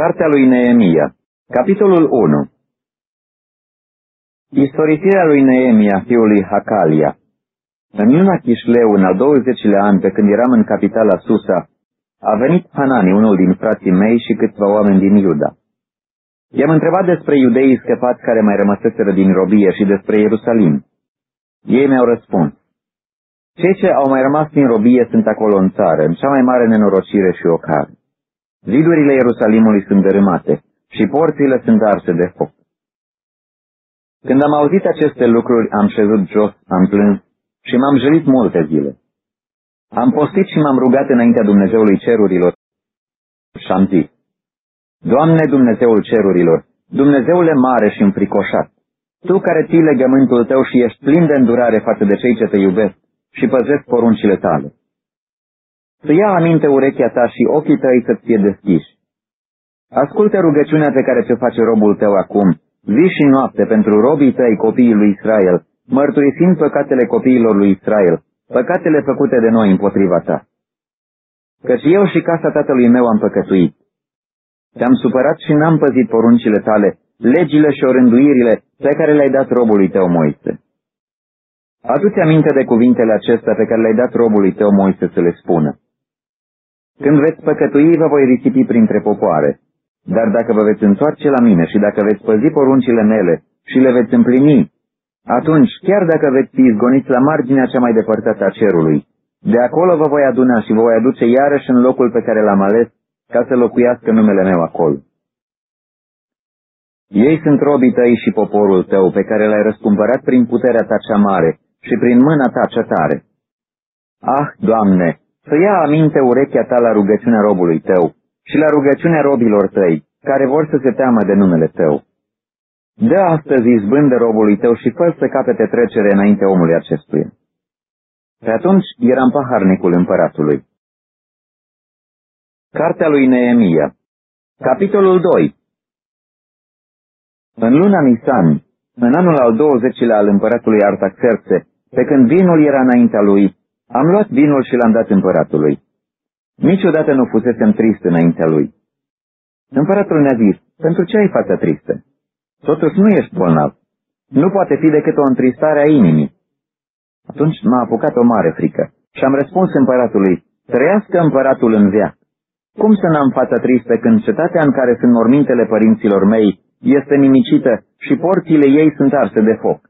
Cartea lui Neemia, capitolul 1 Istorisirea lui Neemia, fiului Hacalia În luna Chișleu, în al 20-lea an, pe când eram în capitala Susa, a venit Hanani, unul din frații mei și câțiva oameni din Iuda. I-am întrebat despre iudeii scăpați care mai rămăseseră din robie și despre Ierusalim. Ei mi-au răspuns. Cei ce au mai rămas din robie sunt acolo în țară, în cea mai mare nenorocire și ocar. Zidurile Ierusalimului sunt dărâmate și porțile sunt arse de foc. Când am auzit aceste lucruri, am șezut jos, am plâns și m-am jălit multe zile. Am postit și m-am rugat înaintea Dumnezeului cerurilor și am zis, Doamne Dumnezeul cerurilor, Dumnezeule mare și înfricoșat, Tu care ții legământul Tău și ești plin de îndurare față de cei ce Te iubesc și păzesc poruncile Tale. Să ia aminte urechea Ta și ochii Tăi să-ți fie deschiși. Ascultă rugăciunea pe care ți-o face robul Tău acum, zi și noapte pentru robii Tăi, copiii lui Israel, mărturisind păcatele copiilor lui Israel, păcatele făcute de noi împotriva Ta. Căci eu și casa tatălui meu am păcătuit. Te-am supărat și n-am păzit poruncile tale, legile și orânduirile pe care le-ai dat robului tău Moise. Adu-ți aminte de cuvintele acestea pe care le-ai dat robului tău Moise să le spună. Când veți păcătui, vă voi risipi printre popoare, dar dacă vă veți întoarce la mine și dacă veți păzi poruncile mele și le veți împlini, atunci, chiar dacă veți fi izgoniți la marginea cea mai depărtată a cerului, de acolo vă voi aduna și vă voi aduce iarăși în locul pe care l-am ales ca să locuiască numele meu acolo. Ei sunt robii tăi și poporul tău, pe care l-ai răscumpărat prin puterea ta cea mare și prin mâna ta cea tare. Ah, Doamne, să ia aminte urechea ta la rugăciunea robului tău și la rugăciunea robilor tăi, care vor să se teamă de numele tău. Dă astăzi izbândă robului tău și fă să capete trecere înainte omului acestuia. Pe atunci eram paharnicul împăratului. Cartea lui Neemia Capitolul 2 În luna Nisan, în anul al 20-lea al împăratului Artaxerxe, pe când vinul era înaintea lui, am luat vinul și l-am dat împăratului. Niciodată nu fusesem trist înaintea lui. Împăratul ne-a zis, pentru ce ai fața tristă? Totuși nu ești bolnav. Nu poate fi decât o întristare a inimii. Atunci m-a apucat o mare frică și am răspuns împăratului, trăiască împăratul în viață. Cum să n-am fața tristă când cetatea în care sunt mormintele părinților mei este nimicită și porțile ei sunt arse de foc?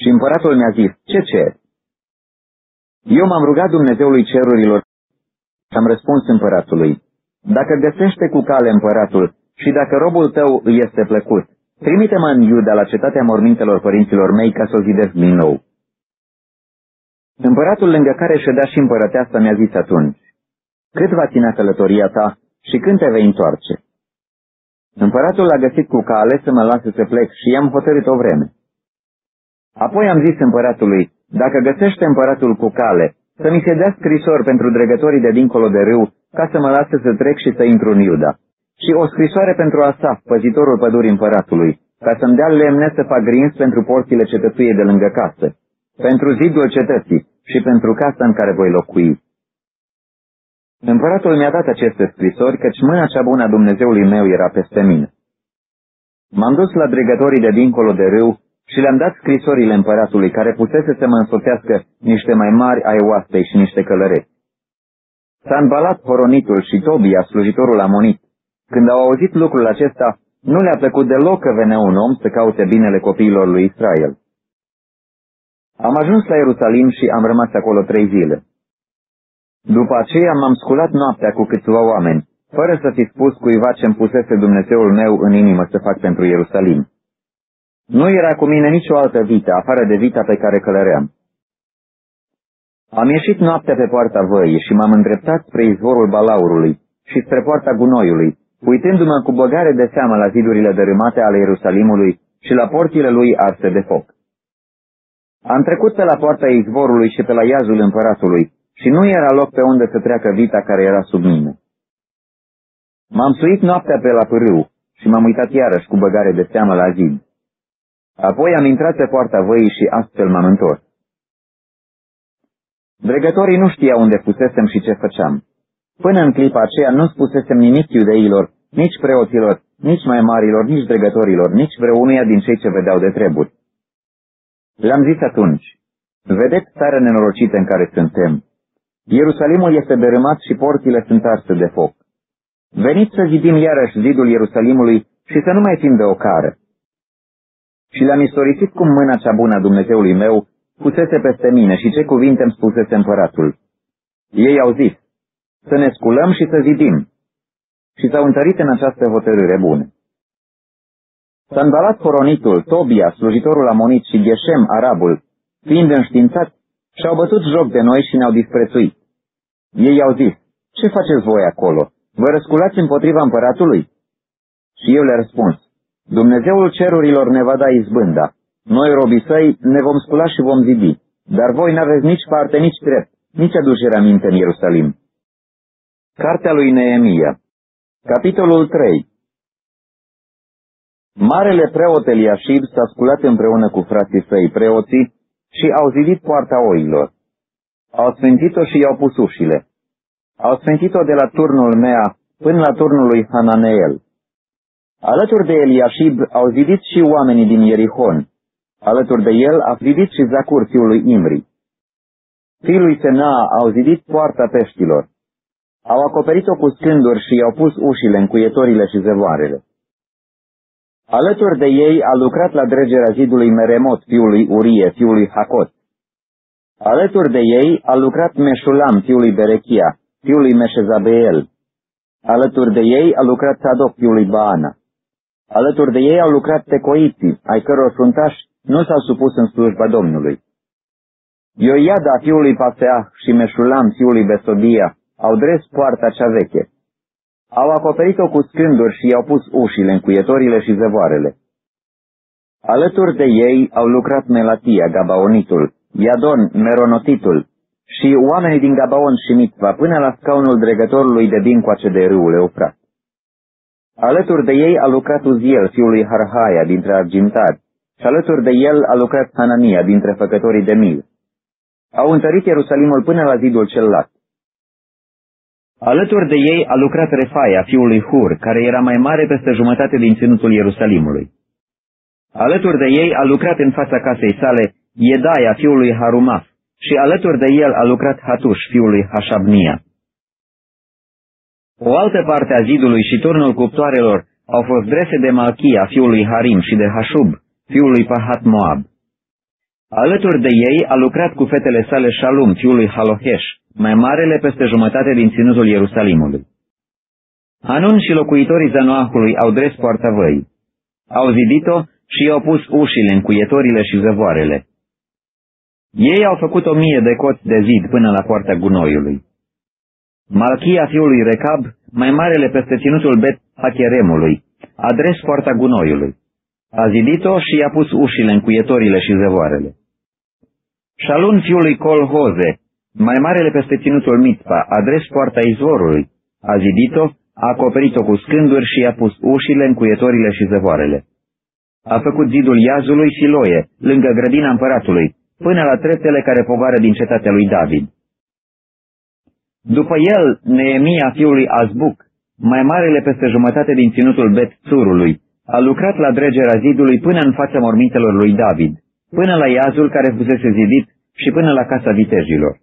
Și împăratul mi-a zis, ce cer? Eu m-am rugat Dumnezeului cerurilor și am răspuns împăratului, dacă găsește cu cale împăratul și dacă robul tău îi este plăcut, trimite-mă în Iuda la cetatea mormintelor părinților mei ca să o zidesc din nou. Împăratul lângă care ședea și împărăteasa mi-a zis atunci, cât va ținea călătoria ta și când te vei întoarce? Împăratul l-a găsit cu cale să mă lase să plec și i-am hotărât o vreme. Apoi am zis împăratului, dacă găsește împăratul cu cale, să mi se dea scrisori pentru dregătorii de dincolo de râu, ca să mă lase să trec și să intru în Iuda. Și o scrisoare pentru Asaf, păzitorul pădurii împăratului, ca să-mi dea lemne să fac grins pentru porțile cetățuiei de lângă casă, pentru zidul cetății și pentru casa în care voi locui. Împăratul mi-a dat aceste scrisori, căci mâna cea bună a Dumnezeului meu era peste mine. M-am dus la dregătorii de dincolo de râu și le-am dat scrisorile împăratului, care pusese să mă însoțească niște mai mari ai oastei și niște călăreți. S-a îmbalat Horonitul și Tobia, slujitorul amonit. Când au auzit lucrul acesta, nu le-a plăcut deloc că venea un om să caute binele copiilor lui Israel. Am ajuns la Ierusalim și am rămas acolo trei zile. După aceea m-am sculat noaptea cu câțiva oameni, fără să fi spus cuiva ce-mi pusese Dumnezeul meu în inimă să fac pentru Ierusalim. Nu era cu mine nicio altă vită, afară de vita pe care călăream. Am ieșit noaptea pe poarta văii și m-am îndreptat spre izvorul balaurului și spre poarta gunoiului, uitându-mă cu băgare de seamă la zidurile dărâmate ale Ierusalimului și la porțile lui arse de foc. Am trecut pe la poarta izvorului și pe la iazul împăratului și nu era loc pe unde să treacă vita care era sub mine. M-am suit noaptea pe la pârâu și m-am uitat iarăși cu băgare de seamă la zid. Apoi am intrat pe poarta văii și astfel m-am întors. Dregătorii nu știau unde fusesem și ce făceam. Până în clipa aceea nu spusesem nimic iudeilor, nici preoților, nici mai marilor, nici dregătorilor, nici vreunuia din cei ce vedeau de treburi. Le-am zis atunci, vedeți țara nenorocită în care suntem. Ierusalimul este dărâmat și porțile sunt arse de foc. Veniți să zidim iarăși zidul Ierusalimului și să nu mai fim de ocară. Și le-am istorisit cum mâna cea bună a Dumnezeului meu pusese peste mine și ce cuvinte îmi spusese împăratul. Ei au zis, să ne sculăm și să zidim. Și s-au întărit în această hotărâre bună. Sanbalat Coronitul, Tobia, slujitorul amonit și Geshem, arabul, fiind înștiințați, și-au bătut joc de noi și ne-au disprețuit. Ei au zis, ce faceți voi acolo? Vă răsculați împotriva împăratului? Și eu le răspuns, Dumnezeul cerurilor ne va da izbânda. Noi, robii săi, ne vom scula și vom zidi, dar voi n-aveți nici parte, nici drept, nici aducere aminte în Ierusalim. Cartea lui Neemia Capitolul 3 Marele preot Eliashib s-a sculat împreună cu frații săi preoții și au zidit poarta oilor. Au sfințit-o și i-au pus ușile. Au sfințit-o de la turnul Mea până la turnul lui Hananeel. Alături de Eliashib au zidit și oamenii din Ierihon. Alături de el a zidit și Zacur, fiul lui Imri. Fiul lui Sena au zidit poarta peștilor. Au acoperit-o cu scânduri și i-au pus ușile, încuietorile și zevoarele. Alături de ei a lucrat la dregerea zidului Meremot, fiul lui Urie, fiul lui Hakot. Alături de ei a lucrat Meșulam, fiul lui Berechia, fiul lui Meșezabeel. Alături de ei a lucrat Sadoc, fiul lui Baana. Alături de ei au lucrat tecoiții, ai căror fruntași nu s-au supus în slujba Domnului. Ioiada, fiul lui Paseah, și Meșulam, fiul lui Besodia, au dres poarta cea veche. Au acoperit-o cu scânduri și i-au pus ușile, încuietorile și zevoarele. Alături de ei au lucrat Melatia, Gabaonitul, Iadon, Meronotitul și oamenii din Gabaon și Mitva până la scaunul dregătorului de dincoace de râul Eufrat. Alături de ei a lucrat Uziel, fiul lui Harhaia, dintre argintari, și alături de el a lucrat Hanania, dintre făcătorii de mil. Au întărit Ierusalimul până la zidul cel lat. Alături de ei a lucrat Refaia, fiul lui Hur, care era mai mare peste jumătate din ținutul Ierusalimului. Alături de ei a lucrat în fața casei sale Iedaia, fiul lui Harumaf, și alături de el a lucrat Hatuș, fiul lui Hashabnia. O altă parte a zidului și turnul cuptoarelor au fost drese de Malchia, fiul lui Harim, și de Hashub, fiul lui Pahat Moab. Alături de ei a lucrat cu fetele sale Shalum, fiul lui Halohesh, mai marele peste jumătate din ținutul Ierusalimului. Anun și locuitorii Zanoahului au dres poarta văi. Au zidit-o și i-au pus ușile, încuietorile și zăvoarele. Ei au făcut o mie de coți de zid până la poarta gunoiului. Malchia fiului Recab, mai marele peste ținutul Bet Hacheremului, a dres poarta gunoiului. A zidit-o și i-a pus ușile, încuietorile și zevoarele. Șalun fiului Colhoze, mai marele peste ținutul Mitpa, a dres poarta izvorului. A zidit-o, a acoperit-o cu scânduri și i-a pus ușile, încuietorile și zevoarele. A făcut zidul Iazului Siloie, lângă grădina împăratului, până la treptele care povară din cetatea lui David. După el, Neemia fiului Azbuc, mai marele peste jumătate din ținutul Bet Țurului, a lucrat la dregerea zidului până în fața mormintelor lui David, până la iazul care fusese zidit și până la casa vitejilor.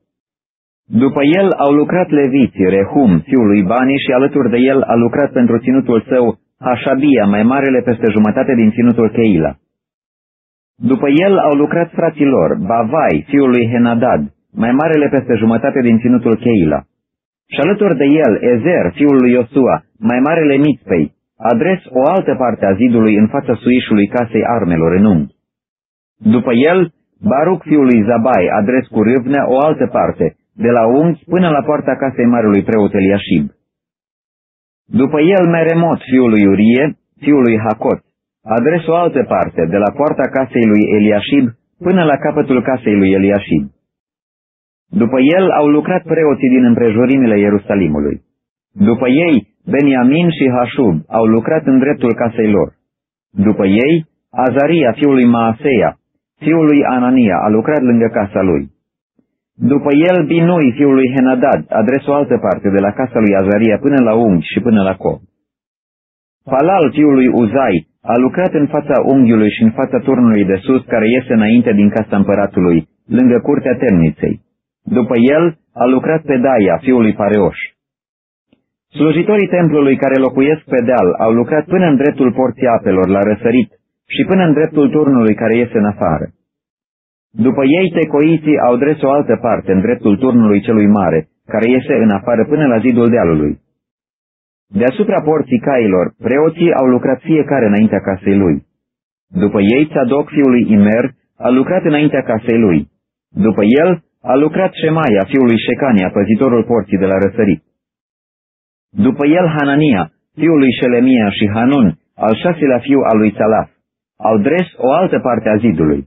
După el au lucrat leviții, Rehum, fiul lui Bani, și alături de el a lucrat pentru ținutul său Hașabia, mai marele peste jumătate din ținutul Cheila. După el au lucrat fraților, Bavai, fiul lui Henadad, mai marele peste jumătate din ținutul Cheila. Și alături de el, Ezer, fiul lui Iosua, mai marele Mitzpei, adres o altă parte a zidului în fața suișului casei armelor în unghi. După el, Baruc fiul lui Zabai adres cu râvnea o altă parte, de la unghi până la poarta casei marelui preot Eliashib. După el Meremot fiul lui Urie, fiul lui Hakot, adres o altă parte, de la poarta casei lui Eliashib până la capătul casei lui Eliashib. După el au lucrat preoții din împrejurimile Ierusalimului. După ei, Beniamin și Hashub au lucrat în dreptul casei lor. După ei, Azaria, fiul lui Maaseia, fiul lui Anania, a lucrat lângă casa lui. După el, Binui, fiul lui Henadad, adresă o altă parte, de la casa lui Azaria până la unghi și până la cop. Palal, fiul lui Uzai, a lucrat în fața unghiului și în fața turnului de sus, care iese înainte din casa împăratului, lângă curtea temniței. După el, a lucrat pe Daia, fiul lui Pareoș. Slujitorii templului care locuiesc pe deal au lucrat până în dreptul porții apelor, la răsărit, și până în dreptul turnului care iese în afară. După ei, tecoiții au dres o altă parte, în dreptul turnului celui mare, care iese în afară până la zidul dealului. Deasupra porții cailor, preoții au lucrat fiecare înaintea casei lui. După ei, Tzadok, fiul lui Imer, a lucrat înaintea casei lui. După el, a lucrat Shemaia, fiul lui Shecania, păzitorul porții de la răsărit. După el, Hanania, fiul lui Shelemia și Hanun, al șaselea fiu al lui Salaf, au dres o altă parte a zidului.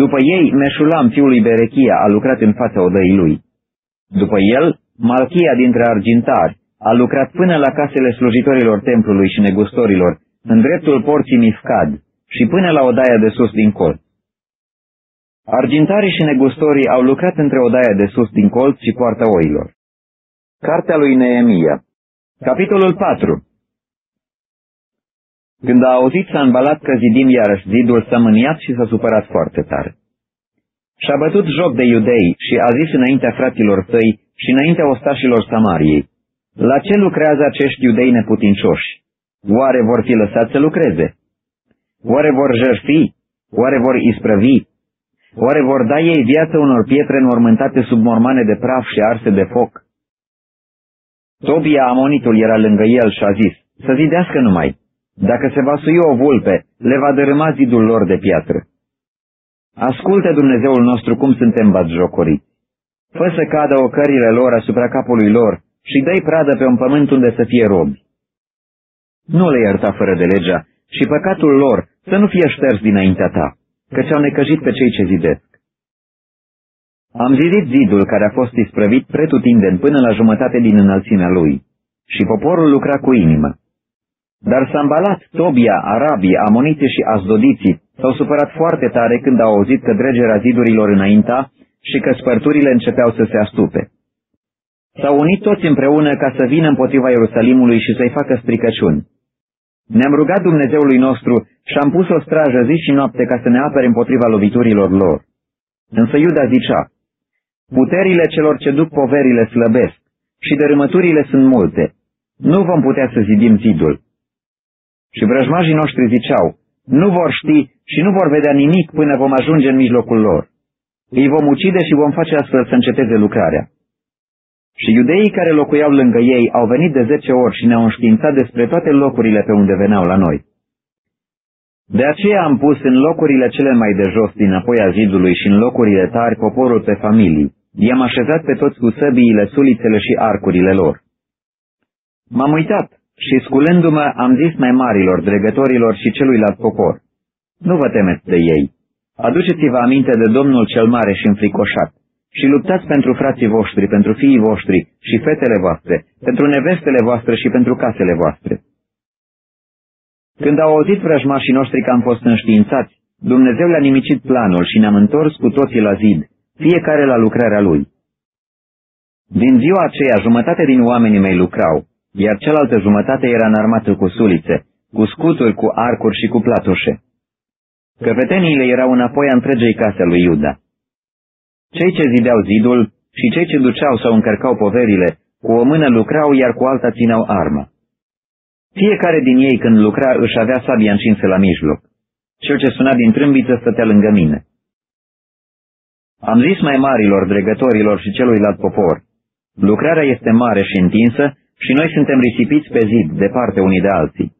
După ei, Meșulam, fiul lui Berechia, a lucrat în fața odăii lui. După el, Malchia dintre argintari a lucrat până la casele slujitorilor templului și negustorilor, în dreptul porții Mifcad și până la odaia de sus din colț. Argintarii și negustorii au lucrat între odaia de sus din colț și poarta oilor. Cartea lui Neemia Capitolul 4 Când a auzit s-a îmbalat că zidim iarăși zidul, s-a mâniat și s-a supărat foarte tare. Și-a bătut joc de iudei și a zis înaintea fraților săi și înaintea ostașilor Samariei, La ce lucrează acești iudei neputincioși? Oare vor fi lăsați să lucreze? Oare vor jerfi? Oare vor isprăvi? Oare vor da ei viață unor pietre înmormântate sub mormane de praf și arse de foc? Tobia Amonitul era lângă el și a zis, să zidească numai. Dacă se va sui o vulpe, le va dărâma zidul lor de piatră. Ascultă Dumnezeul nostru cum suntem batjocoriți. Fă să cadă ocările lor asupra capului lor și dă pradă pe un pământ unde să fie robi. Nu le ierta fără de legea și păcatul lor să nu fie șters dinaintea ta, căci au necăjit pe cei ce zidesc. Am zidit zidul care a fost isprăvit pretutindeni până la jumătate din înălțimea lui și poporul lucra cu inimă. Dar Sambalat, Tobia, Arabii, Amoniții și Azdodiții s-au supărat foarte tare când au auzit că dregerea zidurilor înainta și că spărturile începeau să se astupe. S-au unit toți împreună ca să vină împotriva Ierusalimului și să-i facă stricăciuni. Ne-am rugat Dumnezeului nostru și am pus o strajă zi și noapte ca să ne apere împotriva loviturilor lor. Însă Iuda zicea, puterile celor ce duc poverile slăbesc și dărâmăturile sunt multe. Nu vom putea să zidim zidul. Și vrăjmajii noștri ziceau, nu vor ști și nu vor vedea nimic până vom ajunge în mijlocul lor. Îi vom ucide și vom face astfel să înceteze lucrarea. Și iudeii care locuiau lângă ei au venit de zece ori și ne-au înștiințat despre toate locurile pe unde veneau la noi. De aceea am pus în locurile cele mai de jos din apoi a zidului și în locurile tari poporul pe familii. I-am așezat pe toți cu săbiile, sulițele și arcurile lor. M-am uitat și sculându-mă am zis mai marilor, dregătorilor și celuilalt popor, nu vă temeți de ei. Aduceți-vă aminte de Domnul cel mare și înfricoșat și luptați pentru frații voștri, pentru fiii voștri și fetele voastre, pentru nevestele voastre și pentru casele voastre. Când au auzit vrăjmașii noștri că am fost înștiințați, Dumnezeu le-a nimicit planul și ne-am întors cu toții la zid, fiecare la lucrarea lui. Din ziua aceea, jumătate din oamenii mei lucrau, iar cealaltă jumătate era înarmată cu sulițe, cu scuturi, cu arcuri și cu platușe. Căpeteniile erau înapoi a întregei case lui Iuda. Cei ce zideau zidul și cei ce duceau sau încărcau poverile, cu o mână lucrau, iar cu alta țineau armă. Fiecare din ei când lucra își avea sabia încinsă la mijloc. Cel ce suna din trâmbiță stătea lângă mine. Am zis mai marilor, dregătorilor și celuilalt popor, lucrarea este mare și întinsă și noi suntem risipiți pe zid, departe unii de alții.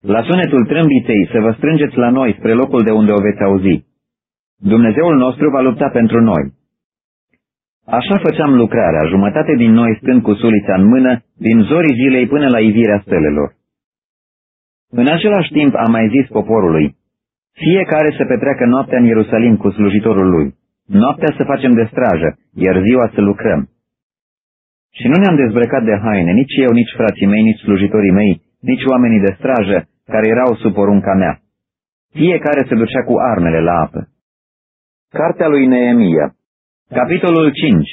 La sunetul trâmbiței să vă strângeți la noi spre locul de unde o veți auzi. Dumnezeul nostru va lupta pentru noi. Așa făceam lucrarea, jumătate din noi stând cu sulița în mână, din zorii zilei până la ivirea stelelor. În același timp am mai zis poporului, fiecare să petreacă noaptea în Ierusalim cu slujitorul lui, noaptea să facem de strajă, iar ziua să lucrăm. Și nu ne-am dezbrăcat de haine, nici eu, nici frații mei, nici slujitorii mei, nici oamenii de strajă, care erau sub porunca mea. Fiecare se ducea cu armele la apă. Cartea lui Neemia Capitolul 5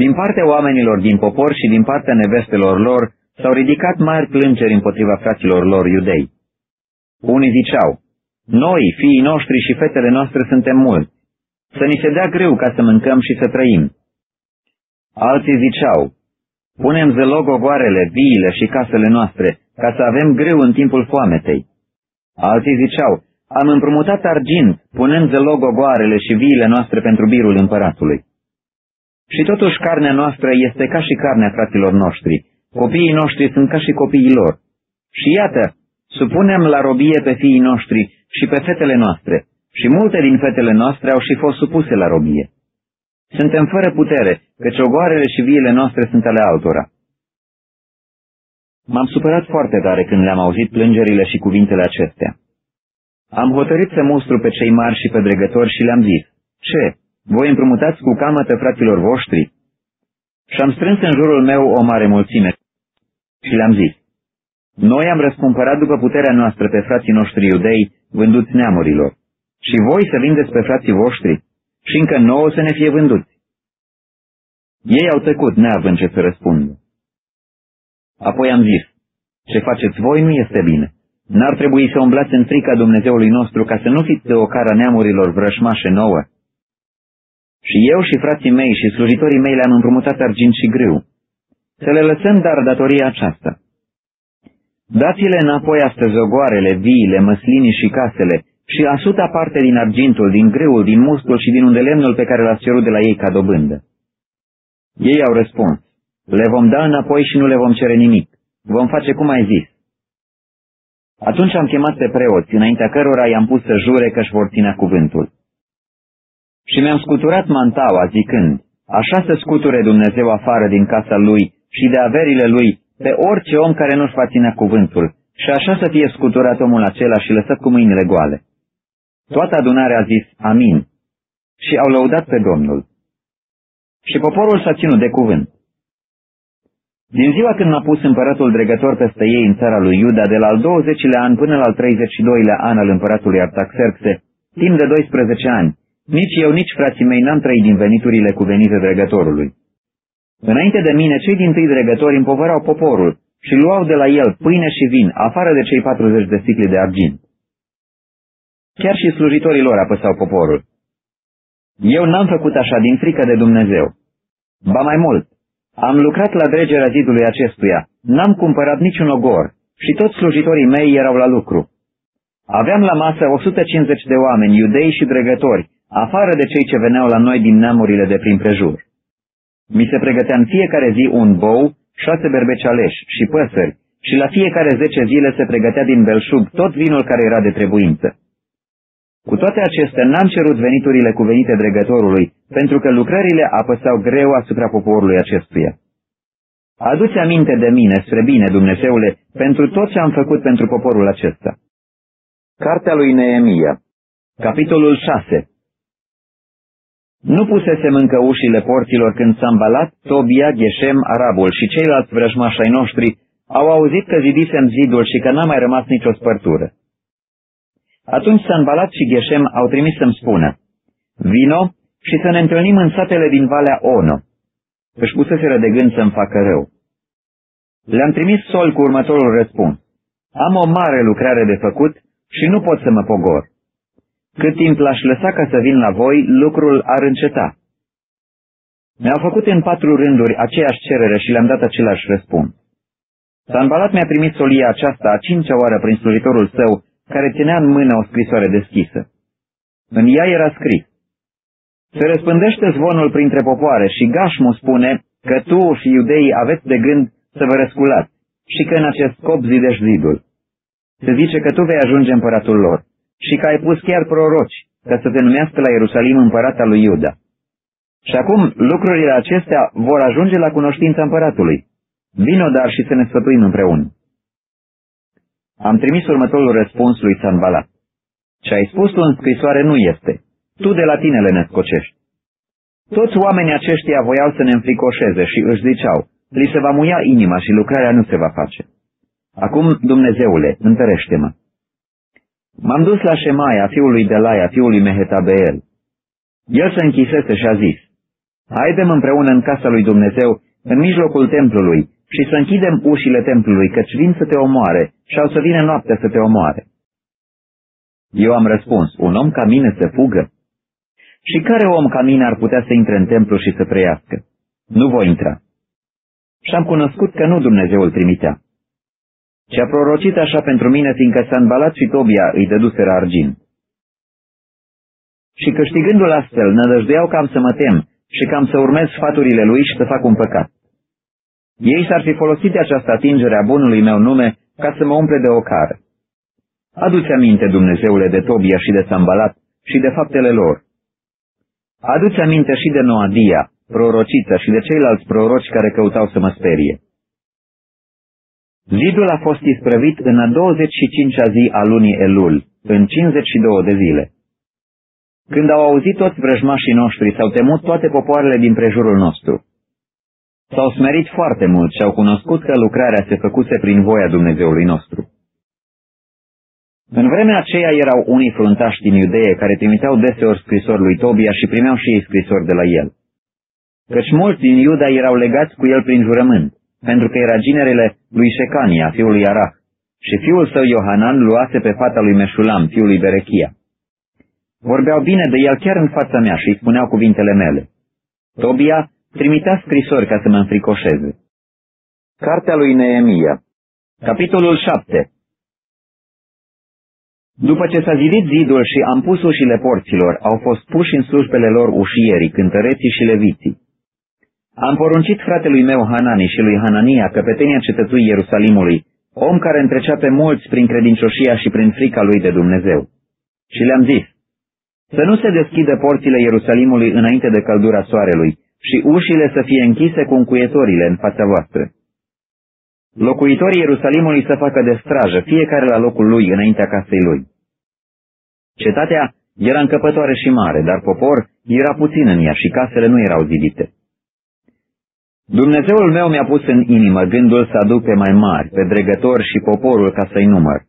Din partea oamenilor din popor și din partea nevestelor lor s-au ridicat mari plângeri împotriva fraților lor iudei. Unii ziceau, noi, fiii noștri și fetele noastre suntem mulți, să ni se dea greu ca să mâncăm și să trăim. Alții ziceau, punem zălog ogoarele, viile și casele noastre, ca să avem greu în timpul foametei. Alții ziceau, am împrumutat argint, punând zălog ogoarele și viile noastre pentru birul împăratului. Și totuși carnea noastră este ca și carnea fraților noștri, copiii noștri sunt ca și copiii lor. Și iată, supunem la robie pe fiii noștri și pe fetele noastre, și multe din fetele noastre au și fost supuse la robie. Suntem fără putere, căci ogoarele și viile noastre sunt ale altora. M-am supărat foarte tare când le-am auzit plângerile și cuvintele acestea. Am hotărât să mustru pe cei mari și pe dregători și le-am zis, Ce, voi împrumutați cu camătă fraților voștri? Și am strâns în jurul meu o mare mulțime și le-am zis, Noi am răscumpărat după puterea noastră pe frații noștri iudei, vânduți neamurilor, și voi să vindeți pe frații voștri, și încă nouă să ne fie vânduți. Ei au tăcut, neavând ce să răspundă. Apoi am zis, ce faceți voi nu este bine. N-ar trebui să umblați în frica Dumnezeului nostru ca să nu fiți de o cara neamurilor vrășmașe nouă. Și eu și frații mei și slujitorii mei le-am împrumutat argint și grâu. Să le lăsăm dar datoria aceasta. Dați-le înapoi astăzi ogoarele, viile, măslinii și casele și a suta parte din argintul, din greul, din muscul și din undelemnul pe care l-ați cerut de la ei ca dobândă. Ei au răspuns, le vom da înapoi și nu le vom cere nimic. Vom face cum ai zis. Atunci am chemat pe preoți, înaintea cărora i-am pus să jure că își vor ține cuvântul. Și mi-am scuturat mantaua, zicând, așa să scuture Dumnezeu afară din casa lui și de averile lui pe orice om care nu-și va ține cuvântul, și așa să fie scuturat omul acela și lăsat cu mâinile goale. Toată adunarea a zis, amin, și au lăudat pe Domnul. Și poporul s-a ținut de cuvânt. Din ziua când m-a pus împăratul dregător peste ei în țara lui Iuda, de la al 20-lea an până la al 32-lea an al împăratului Artaxerxe, timp de 12 ani, nici eu, nici frații mei n-am trăit din veniturile cuvenite dregătorului. Înainte de mine, cei din tâi dregători împovărau poporul și luau de la el pâine și vin, afară de cei 40 de sticli de argint. Chiar și slujitorii lor apăsau poporul. Eu n-am făcut așa din frică de Dumnezeu. Ba mai mult, am lucrat la dregerea zidului acestuia, n-am cumpărat niciun ogor și toți slujitorii mei erau la lucru. Aveam la masă 150 de oameni, iudei și dregători, afară de cei ce veneau la noi din neamurile de prin prejur. Mi se pregătea în fiecare zi un bou, șase berbeci aleși și păsări, și la fiecare zece zile se pregătea din belșug tot vinul care era de trebuință. Cu toate acestea n-am cerut veniturile cuvenite dregătorului, pentru că lucrările apăsau greu asupra poporului acestuia. Aduți aminte de mine, spre bine, Dumnezeule, pentru tot ce am făcut pentru poporul acesta. Cartea lui Neemia Capitolul 6 Nu pusese încă ușile porților când Sambalat, Tobia, Geshem, Arabul și ceilalți vrăjmași ai noștri au auzit că zidisem zidul și că n-a mai rămas nicio spărtură. Atunci Sanbalat și Geshem au trimis să-mi spună, Vino și să ne întâlnim în satele din Valea Ono. Își puseseră de gând să-mi facă rău. Le-am trimis sol cu următorul răspuns. Am o mare lucrare de făcut și nu pot să mă pogor. Cât timp l-aș lăsa ca să vin la voi, lucrul ar înceta. Mi-au făcut în patru rânduri aceeași cerere și le-am dat același răspuns. Sanbalat mi-a trimis solia aceasta a cincea oară prin slujitorul său care ținea în mână o scrisoare deschisă. În ea era scris, Se răspândește zvonul printre popoare și Gașmu spune că tu și iudeii aveți de gând să vă răsculați și că în acest scop zidești zidul. Se zice că tu vei ajunge împăratul lor și că ai pus chiar proroci ca să te numească la Ierusalim împărata lui Iuda. Și acum lucrurile acestea vor ajunge la cunoștința împăratului. Vino dar și să ne sfătuim împreună. Am trimis următorul răspuns lui Sanbalat. Ce ai spus tu în scrisoare nu este. Tu de la tine le născocești. Toți oamenii aceștia voiau să ne înfricoșeze și își ziceau, li se va muia inima și lucrarea nu se va face. Acum, Dumnezeule, întărește-mă. M-am dus la Șemaia, fiului Delaia, fiului Mehetabeel. El se închisese și a zis, Haidem împreună în casa lui Dumnezeu, în mijlocul templului, și să închidem ușile templului, căci vin să te omoare și au să vină noaptea să te omoare. Eu am răspuns, un om ca mine să fugă? Și care om ca mine ar putea să intre în templu și să trăiască? Nu voi intra. Și am cunoscut că nu Dumnezeu îl trimitea. Și a prorocit așa pentru mine, fiindcă Sanbalat și Tobia îi dăduseră argint. Și câștigându-l astfel, nădăjduiau cam să mă tem și cam să urmez sfaturile lui și să fac un păcat. Ei s-ar fi folosit de această atingere a bunului meu nume ca să mă umple de ocară. Adu-ți aminte, Dumnezeule, de Tobia și de Sambalat și de faptele lor. Adu-ți aminte și de Noadia, prorociță și de ceilalți proroci care căutau să mă sperie. Zidul a fost isprăvit în a 25-a zi a lunii Elul, în 52 de zile. Când au auzit toți vrăjmașii noștri, s-au temut toate popoarele din prejurul nostru. S-au smerit foarte mult și au cunoscut că lucrarea se făcuse prin voia Dumnezeului nostru. În vremea aceea erau unii fruntași din Iudeie care trimiteau deseori scrisori lui Tobia și primeau și ei scrisori de la el. Căci mulți din Iuda erau legați cu el prin jurământ, pentru că era ginerele lui Shecania, fiul lui Arah, și fiul său Iohanan luase pe fata lui Meșulam, fiul lui Berechia. Vorbeau bine de el chiar în fața mea și îi spuneau cuvintele mele. Tobia trimitea scrisori ca să mă înfricoșeze. Cartea lui Neemia Capitolul 7 După ce s-a zidit zidul și am pus ușile porților, au fost puși în slujbele lor ușierii, cântăreții și leviții. Am poruncit fratelui meu Hanani și lui Hanania, căpetenia cetățui Ierusalimului, om care întrecea pe mulți prin credincioșia și prin frica lui de Dumnezeu. Și le-am zis, să nu se deschidă porțile Ierusalimului înainte de căldura soarelui și ușile să fie închise cu încuietorile în fața voastră. Locuitorii Ierusalimului să facă de strajă, fiecare la locul lui înaintea casei lui. Cetatea era încăpătoare și mare, dar popor era puțin în ea și casele nu erau zidite. Dumnezeul meu mi-a pus în inimă gândul să aduc pe mai mari, pe dregători și poporul ca să-i număr.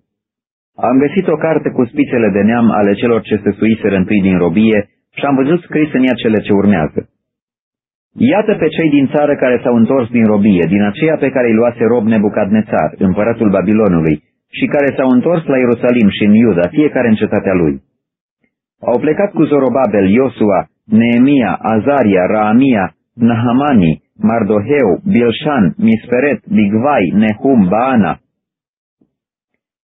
Am găsit o carte cu spițele de neam ale celor ce se suiseră întâi din robie și am văzut scris în ea cele ce urmează. Iată pe cei din țară care s-au întors din robie, din aceea pe care îi luase rob Nebucadnețar, împăratul Babilonului, și care s-au întors la Ierusalim și în Iuda, fiecare în cetatea lui. Au plecat cu Zorobabel, Iosua, Neemia, Azaria, Raamia, Nahamani, Mardoheu, Bilshan, Misperet, Bigvai, Nehum, Baana.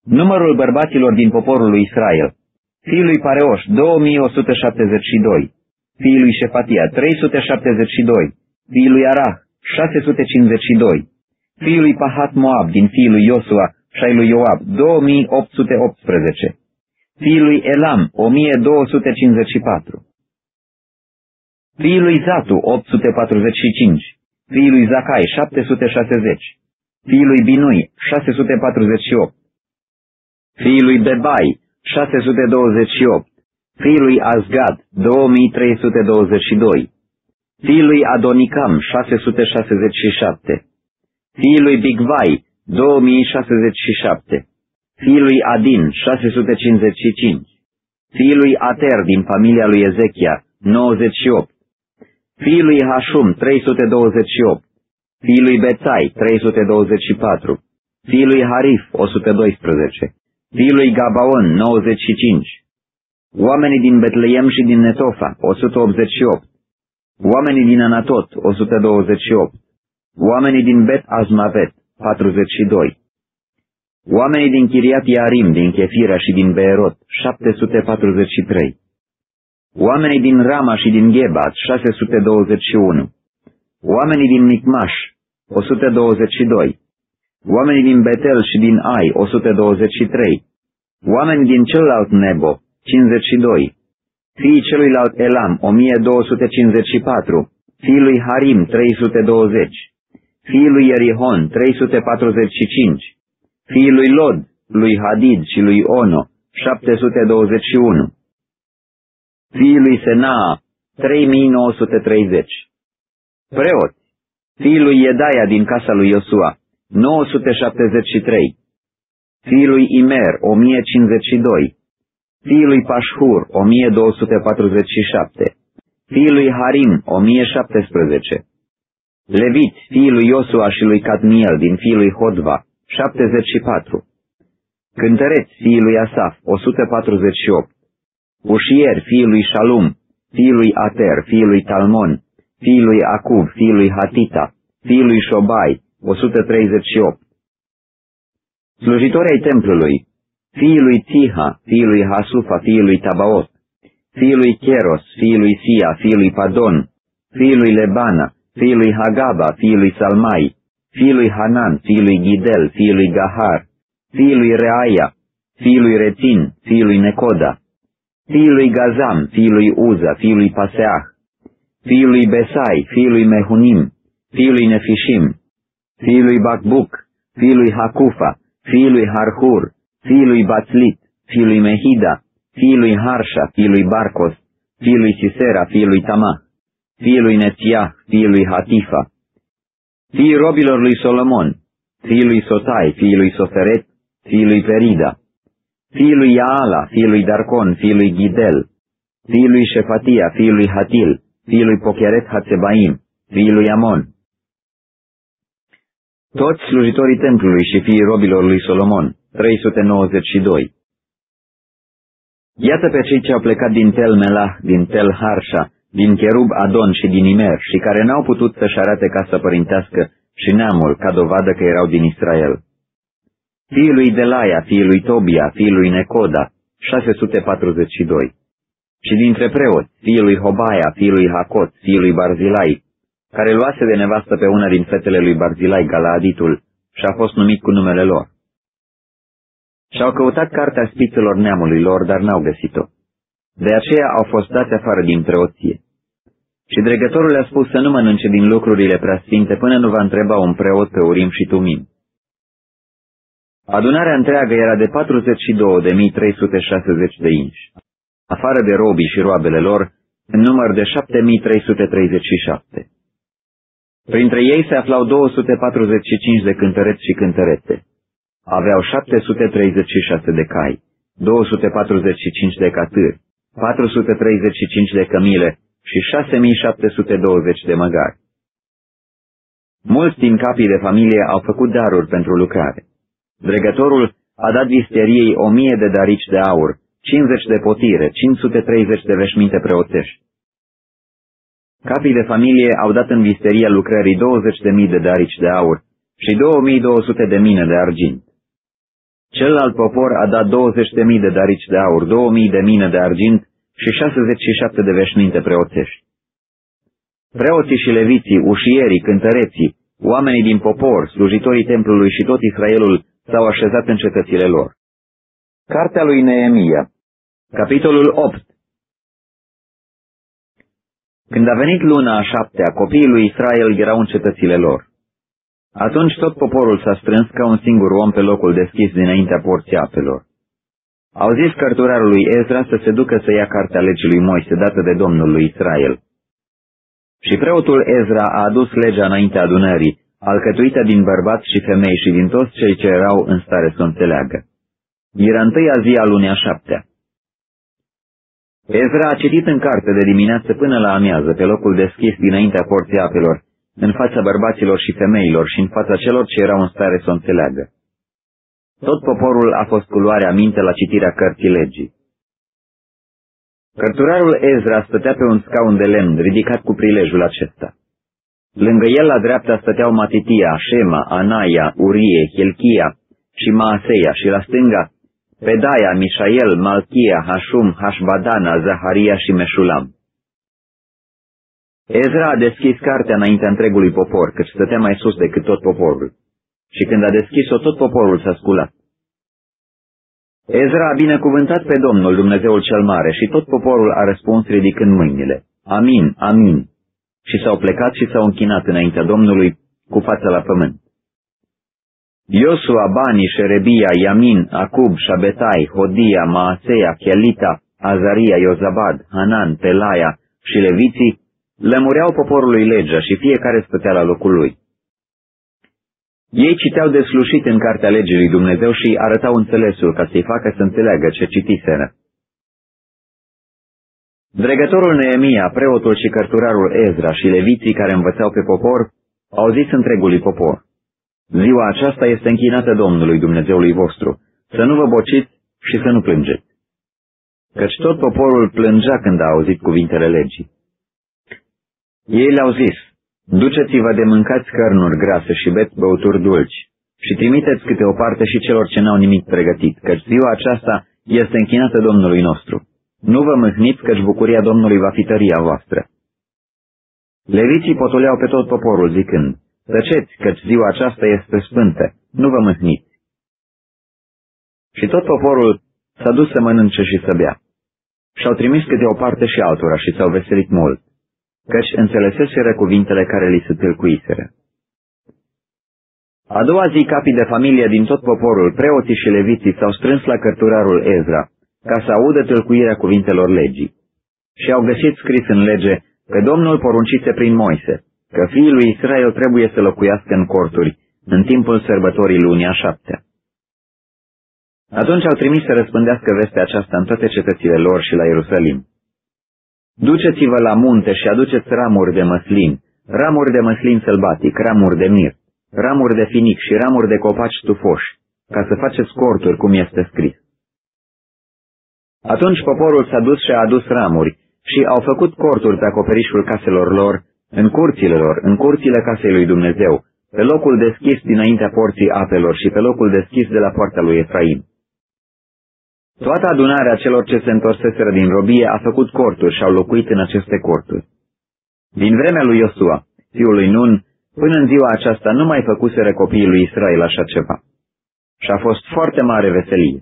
Numărul bărbaților din poporul lui Israel. Fiul lui Pareoș, 2172 fiii lui Șefatia, 372, fiii lui Arah, 652, fiii lui Pahat Moab din fiii lui Iosua și ai lui Ioab, 2818, fiii lui Elam, 1254, fiii lui Zatu, 845, fiii lui Zacai, 760, fiii lui Binui, 648, fiii lui Bebai, 628, fiul lui Azgad, 2322, fiul lui Adonicam, 667, fiul lui Bigvai, 2067, fiul lui Adin, 655, fiul lui Ater din familia lui Ezechia, 98, fiul lui Hashum, 328, fiul lui Bețai, 324, fiul lui Harif, 112, fiul lui Gabaon, 95, Oamenii din Betleem și din Netofa, 188. Oamenii din Anatot, 128. Oamenii din Bet Azmavet, 42. Oamenii din Chiriat Iarim, din Chefira și din Beerot, 743. Oamenii din Rama și din Gebat, 621. Oamenii din Micmaș, 122. Oamenii din Betel și din Ai, 123. Oamenii din celălalt Nebo, 52. Fiii celuilalt Elam, 1254. Fiii lui Harim, 320. Fiii lui Erihon, 345. Fiii lui Lod, lui Hadid și lui Ono, 721. Fiii lui Senaa, 3930. Preoți, fiii lui Iedaia din casa lui Iosua, 973. Fiii lui Imer, 1052 fiii lui Pașhur, 1247, fiul lui Harim, 1017. Levit, fiul lui Iosua și lui Cadmiel, din fiul lui Hodva, 74. Cântăreți, fiul lui Asaf, 148. Ușier, fiul lui Shalum, fiul lui Ater, fiul lui Talmon, fiul lui Acub, fiul lui Hatita, fiul lui Shobai, 138. Slujitori ai templului, fiul lui Tiha, fiul lui Hasufa, fiul lui Tabaot, fiul lui Cheros, fiul lui Sia, fiul lui Padon, fiul lui Lebana, fiul lui Hagaba, fiul lui Salmai, fiul lui Hanan, fiul lui Ghidel, fiul lui Gahar, fiul lui Reaia, fiul lui Retin, fiul lui Necoda, fiul lui Gazam, fiul lui Uza, fiul lui Paseah, fiul lui Besai, fiul lui Mehunim, fiul lui Nefishim, fiul lui Bakbuk, fiul lui Hakufa, fiul lui Harhur, fiul lui Batzlit, fiul lui Mehida, fiul lui Harsha, fiul lui Barcos, fiul lui Sisera, fiul lui Tamah, fiul lui Nețiah, fiul lui Hatifa, fiul robilor lui Solomon, fiul lui Sotai, fiul lui Soferet, fiul lui Perida, fiul lui Iaala, fiul lui Darcon, fiul lui Ghidel, fiul lui Shefatia, fiul lui Hatil, fiul lui Pocheret Hatsebaim, fiul lui Amon. Toți slujitorii templului și fiii robilor lui Solomon, 392. Iată pe cei ce au plecat din Tel Melah, din Tel Harsha, din Cherub Adon și din Imer și care n-au putut să-și arate casa părintească și neamul ca dovadă că erau din Israel fiul lui Delaia, fiul lui Tobia, fiul lui Necoda, 642. Și dintre preoți, fiul lui Hobaia, fiul lui Hacot, fiul lui Barzilai, care luase de nevastă pe una din fetele lui Barzilai, Galaaditul, și a fost numit cu numele lor. Și-au căutat cartea spițelor neamului lor, dar n-au găsit-o. De aceea au fost dați afară din preoție. Și dregătorul le-a spus să nu mănânce din lucrurile preasfinte până nu va întreba un preot pe Urim și Tumim. Adunarea întreagă era de 42.360 de inși, afară de robii și roabele lor, în număr de 7.337. Printre ei se aflau 245 de cântăreți și cântărete. Aveau 736 de cai, 245 de catâri, 435 de cămile și 6720 de măgari. Mulți din capii de familie au făcut daruri pentru lucrare. Dregătorul a dat visteriei o mie de darici de aur, 50 de potire, 530 de veșminte preoțești. Capii de familie au dat în visteria lucrării 20.000 de darici de aur și 2.200 de mine de argint. Celălalt popor a dat 20.000 de darici de aur, 2.000 de mine de argint și 67 de veșminte preoțești. Preoții și leviții, ușierii, cântăreții, oamenii din popor, slujitorii templului și tot Israelul s-au așezat în cetățile lor. Cartea lui Neemia Capitolul 8 Când a venit luna a șaptea, copiii lui Israel erau în cetățile lor. Atunci tot poporul s-a strâns ca un singur om pe locul deschis dinaintea porții apelor. Au zis cărturarului Ezra să se ducă să ia cartea legii lui Moise dată de Domnul lui Israel. Și preotul Ezra a adus legea înaintea adunării alcătuită din bărbați și femei și din toți cei ce erau în stare să o înțeleagă. Era întâia zi a lunii a șaptea. Ezra a citit în carte de dimineață până la amiază, pe locul deschis dinaintea porții apelor, în fața bărbaților și femeilor și în fața celor ce erau în stare să o înțeleagă. Tot poporul a fost cu luarea minte la citirea cărții legii. Cărturarul Ezra stătea pe un scaun de lemn ridicat cu prilejul acesta. Lângă el la dreapta stăteau Matitia, Shema, Anaia, Urie, Helchia și Maaseia și la stânga Pedaia, Mișael, Malchia, Hashum, Hashbadana, Zaharia și Meșulam. Ezra a deschis cartea înaintea întregului popor, căci stătea mai sus decât tot poporul. Și când a deschis-o, tot poporul s-a sculat. Ezra a binecuvântat pe Domnul Dumnezeul cel Mare și tot poporul a răspuns ridicând mâinile. Amin, amin și s-au plecat și s-au închinat înaintea Domnului cu fața la pământ. Iosua, Bani, Șerebia, Yamin, Acub, Shabetai, Hodia, Maaseia, Chelita, Azaria, Iozabad, Hanan, Pelaia și leviții lămureau poporului legea și fiecare stătea la locul lui. Ei citeau deslușit în cartea legii lui Dumnezeu și arătau înțelesul ca să-i facă să înțeleagă ce citiseră. Dregătorul Neemia, preotul și cărturarul Ezra și leviții care învățau pe popor, au zis întregului popor, Ziua aceasta este închinată Domnului Dumnezeului vostru, să nu vă bociți și să nu plângeți. Căci tot poporul plângea când a auzit cuvintele legii. Ei le-au zis, duceți-vă de mâncați cărnuri grase și beți băuturi dulci și trimiteți câte o parte și celor ce n-au nimic pregătit, căci ziua aceasta este închinată Domnului nostru. Nu vă mâhniți, căci bucuria Domnului va fi tăria voastră. Leviții potoleau pe tot poporul, zicând, Tăceți, căci ziua aceasta este sfântă, nu vă mâhniți. Și tot poporul s-a dus să mănânce și să bea. Și-au trimis câte o parte și altora și s-au veselit mult, căci înțeleseseră cuvintele care li se tâlcuiseră. A doua zi, capii de familie din tot poporul, preoții și leviții, s-au strâns la cărturarul Ezra, ca să audă tâlcuirea cuvintelor legii. Și au găsit scris în lege că Domnul poruncise prin Moise, că fiii lui Israel trebuie să locuiască în corturi, în timpul sărbătorii lunii a șaptea. Atunci au trimis să răspândească vestea aceasta în toate cetățile lor și la Ierusalim. Duceți-vă la munte și aduceți ramuri de măslin, ramuri de măslin sălbatic, ramuri de mir, ramuri de finic și ramuri de copaci tufoși, ca să faceți corturi cum este scris. Atunci poporul s-a dus și a adus ramuri și au făcut corturi pe acoperișul caselor lor, în curțile lor, în curțile casei lui Dumnezeu, pe locul deschis dinaintea porții apelor și pe locul deschis de la poarta lui Efraim. Toată adunarea celor ce se întorseseră din robie a făcut corturi și au locuit în aceste corturi. Din vremea lui Iosua, fiul lui Nun, până în ziua aceasta nu mai făcuseră copiii lui Israel așa ceva. Și a fost foarte mare veselie.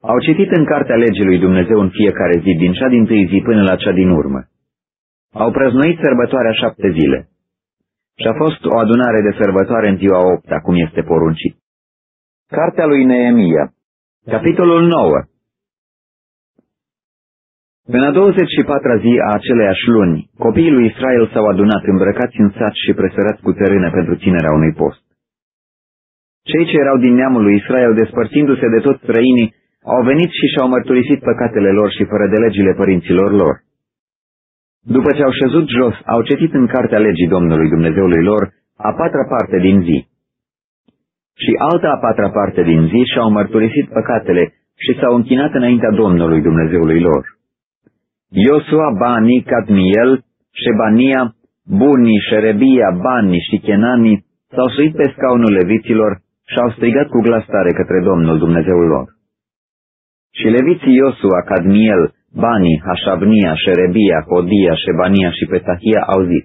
Au citit în cartea legii lui Dumnezeu în fiecare zi, din cea din tâi zi până la cea din urmă. Au prăznuit sărbătoarea șapte zile. Și a fost o adunare de sărbătoare în ziua opta, cum este poruncit. Cartea lui Neemia, capitolul 9 În a 24-a zi a aceleiași luni, copiii lui Israel s-au adunat îmbrăcați în sat și presărați cu țărână pentru ținerea unui post. Cei ce erau din neamul lui Israel, despărțindu-se de toți străinii, au venit și și-au mărturisit păcatele lor și fără de legile părinților lor. După ce au șezut jos, au citit în cartea legii Domnului Dumnezeului lor a patra parte din zi. Și alta a patra parte din zi și-au mărturisit păcatele și s-au închinat înaintea Domnului Dumnezeului lor. Iosua, Bani, Cadmiel, Shebania, Buni, Sherebia, Bani și Chenani s-au suit pe scaunul leviților și au strigat cu glas tare către Domnul Dumnezeul lor. Și leviții Iosua, Cadmiel, Bani, Hașabnia, Șerebia, Hodia, Șebania și Petahia au zis,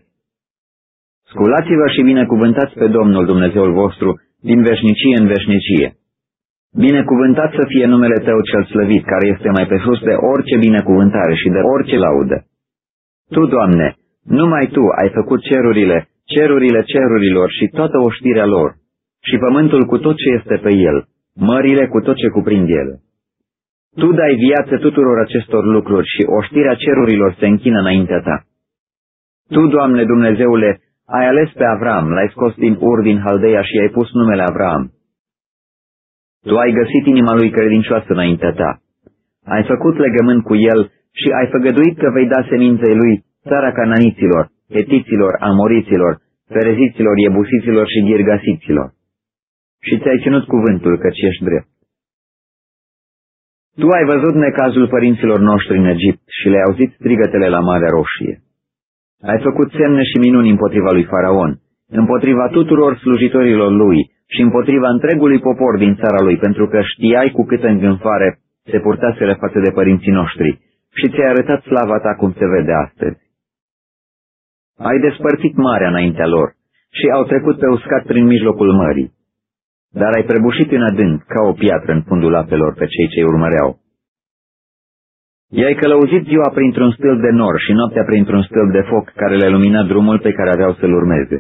Sculați-vă și binecuvântați pe Domnul Dumnezeul vostru din veșnicie în veșnicie. Binecuvântat să fie numele Tău cel slăvit, care este mai pe sus de orice binecuvântare și de orice laudă. Tu, Doamne, numai Tu ai făcut cerurile, cerurile cerurilor și toată oștirea lor, și pământul cu tot ce este pe el, mările cu tot ce cuprind ele. Tu dai viață tuturor acestor lucruri și oștirea cerurilor se închină înaintea ta. Tu, Doamne Dumnezeule, ai ales pe Avram, l-ai scos din Ur din Haldeia și ai pus numele Avram. Tu ai găsit inima lui credincioasă înaintea ta. Ai făcut legământ cu el și ai făgăduit că vei da seminței lui țara cananiților, hetiților, amoriților, fereziților, iebusiților și ghirgasiților. Și ți-ai ținut cuvântul căci ești drept. Tu ai văzut necazul părinților noștri în Egipt și le-ai auzit strigătele la Marea Roșie. Ai făcut semne și minuni împotriva lui Faraon, împotriva tuturor slujitorilor lui și împotriva întregului popor din țara lui, pentru că știai cu câtă îngânfare se purtaseră față de părinții noștri și ți-ai arătat slava ta cum se vede astăzi. Ai despărțit marea înaintea lor și au trecut pe uscat prin mijlocul mării dar ai prăbușit în adânc ca o piatră în fundul apelor pe cei ce urmăreau. I-ai călăuzit ziua printr-un stâlp de nor și noaptea printr-un stâlp de foc care le lumina drumul pe care aveau să-l urmeze.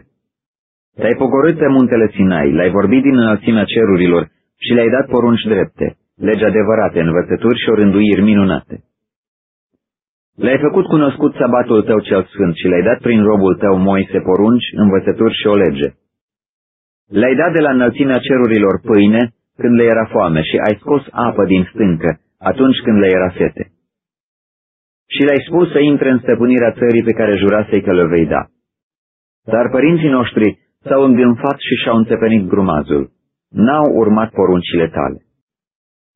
Te-ai pogorât pe muntele Sinai, l-ai vorbit din înălțimea cerurilor și le-ai dat porunci drepte, legi adevărate, învățături și orânduiri minunate. Le-ai făcut cunoscut sabatul tău cel sfânt și le-ai dat prin robul tău Moise porunci, învățături și o lege. Le-ai dat de la înălțimea cerurilor pâine când le era foame și ai scos apă din stâncă atunci când le era sete. Și le-ai spus să intre în stăpânirea țării pe care jurasei că le vei da. Dar părinții noștri s-au îngânfat și și-au înțepenit grumazul. N-au urmat poruncile tale.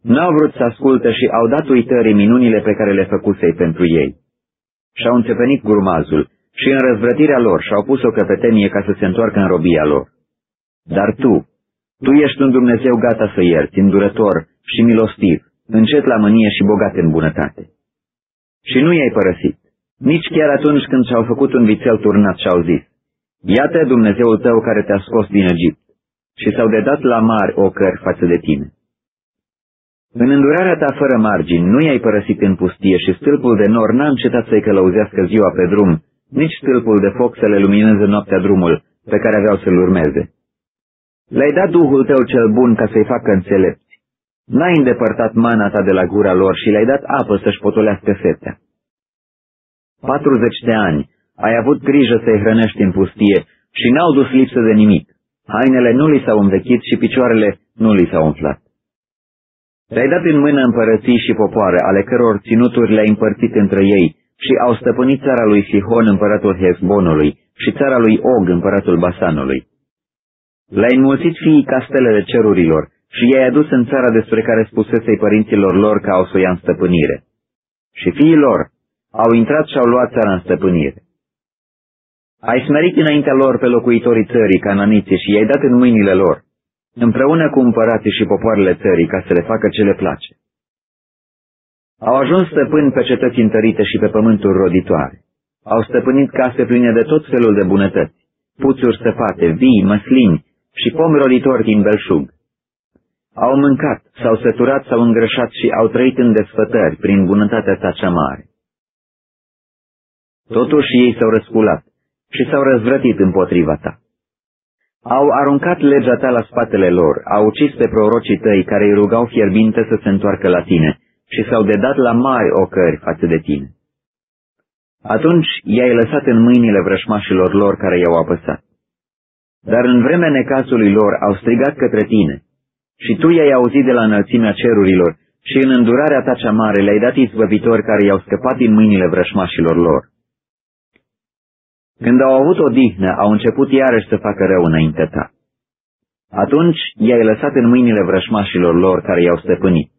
N-au vrut să ascultă și au dat uitării minunile pe care le făcusei pentru ei. Și-au înțepenit grumazul și în răzvrătirea lor și-au pus o căpetenie ca să se întoarcă în robia lor. Dar tu, tu ești un Dumnezeu gata să ierți, îndurător și milostiv, încet la mânie și bogat în bunătate. Și nu i-ai părăsit, nici chiar atunci când și-au făcut un vițel turnat și au zis, Iată Dumnezeul tău care te-a scos din Egipt și s-au dedat la mari ocări față de tine. În îndurarea ta fără margini nu i-ai părăsit în pustie și stâlpul de nor n-a încetat să-i călăuzească ziua pe drum, nici stâlpul de foc să le lumineze noaptea drumul pe care aveau să-l urmeze. Le-ai dat Duhul tău cel bun ca să-i facă înțelepți. N-ai îndepărtat mana ta de la gura lor și le-ai dat apă să-și potolească setea. 40 de ani ai avut grijă să-i hrănești în pustie și n-au dus lipsă de nimic. Hainele nu li s-au învechit și picioarele nu li s-au umflat. Le-ai dat în mână împărății și popoare, ale căror ținuturi le-ai împărțit între ei și au stăpânit țara lui Sihon, împăratul Hezbonului, și țara lui Og, împăratul Basanului. Le-ai înmulțit fiii castelele cerurilor și i-ai adus în țara despre care spusesei părinților lor că au să o ia în stăpânire. Și fiii lor au intrat și au luat țara în stăpânire. Ai smerit înaintea lor pe locuitorii țării, cananiții, și i-ai dat în mâinile lor, împreună cu împărații și popoarele țării, ca să le facă ce le place. Au ajuns stăpâni pe cetăți întărite și pe pământuri roditoare. Au stăpânit case pline de tot felul de bunătăți, puțuri săpate, vii, măslini și pomi roditori din belșug. Au mâncat, s-au săturat, s-au îngrășat și au trăit în desfătări prin bunătatea ta cea mare. Totuși ei s-au răsculat și s-au răzvrătit împotriva ta. Au aruncat legea ta la spatele lor, au ucis pe prorocii tăi care îi rugau fierbinte să se întoarcă la tine și s-au dedat la mari ocări față de tine. Atunci i-ai lăsat în mâinile vrășmașilor lor care i-au apăsat. Dar în vremea necazului lor au strigat către tine și tu i-ai auzit de la înălțimea cerurilor și în îndurarea ta cea mare le-ai dat izbăvitori care i-au scăpat din mâinile vrășmașilor lor. Când au avut o dihnă, au început iarăși să facă rău înainte ta. Atunci i-ai lăsat în mâinile vrășmașilor lor care i-au stăpânit.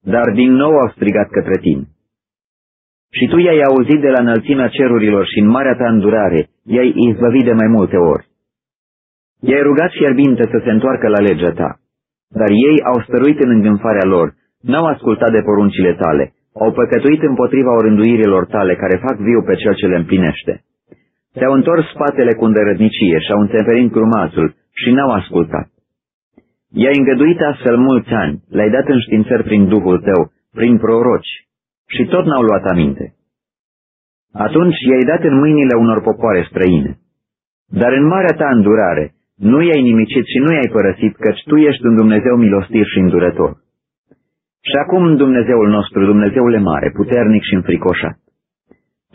Dar din nou au strigat către tine. Și tu i-ai auzit de la înălțimea cerurilor și în marea ta îndurare i-ai izbăvit de mai multe ori. I-ai rugat fierbinte să se întoarcă la legea ta, dar ei au stăruit în îngânfarea lor, n-au ascultat de poruncile tale, au păcătuit împotriva orânduirilor tale care fac viu pe cel ce le împlinește. Se-au întors spatele cu îndărădnicie și au înțeperit grumazul și n-au ascultat. I-ai îngăduit astfel mulți ani, le-ai dat înștiințări prin Duhul tău, prin proroci, și tot n-au luat aminte. Atunci i-ai dat în mâinile unor popoare străine. Dar în marea ta îndurare, nu i-ai nimicit și nu i-ai părăsit, căci tu ești un Dumnezeu milostiv și îndurător. Și acum Dumnezeul nostru, Dumnezeule mare, puternic și înfricoșat.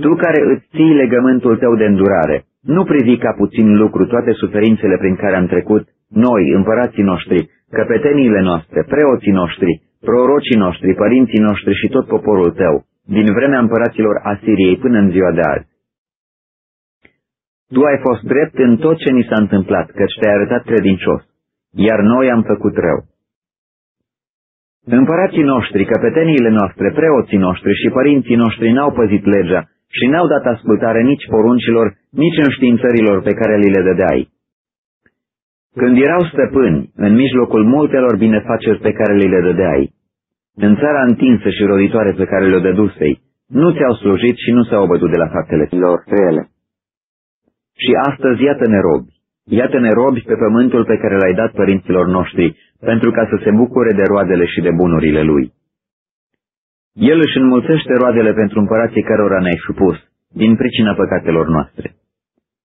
Tu care îți ții legământul tău de îndurare, nu privi ca puțin lucru toate suferințele prin care am trecut, noi, împărații noștri, căpeteniile noastre, preoții noștri, prorocii noștri, părinții noștri și tot poporul tău, din vremea împăraților Asiriei până în ziua de azi. Tu ai fost drept în tot ce ni s-a întâmplat, căci te-ai arătat credincios, iar noi am făcut rău. Împărații noștri, căpeteniile noastre, preoții noștri și părinții noștri n-au păzit legea și n-au dat ascultare nici poruncilor, nici înștiințărilor pe care li le dădeai. Când erau stăpâni, în mijlocul multelor binefaceri pe care li le dădeai, în țara întinsă și roditoare pe care le-o dădusei, nu ți-au slujit și nu s-au bătut de la faptele lor rele. Și astăzi iată-ne robi, iată-ne robi pe pământul pe care l-ai dat părinților noștri, pentru ca să se bucure de roadele și de bunurile lui. El își înmulțește roadele pentru împărații cărora ne-ai supus, din pricina păcatelor noastre.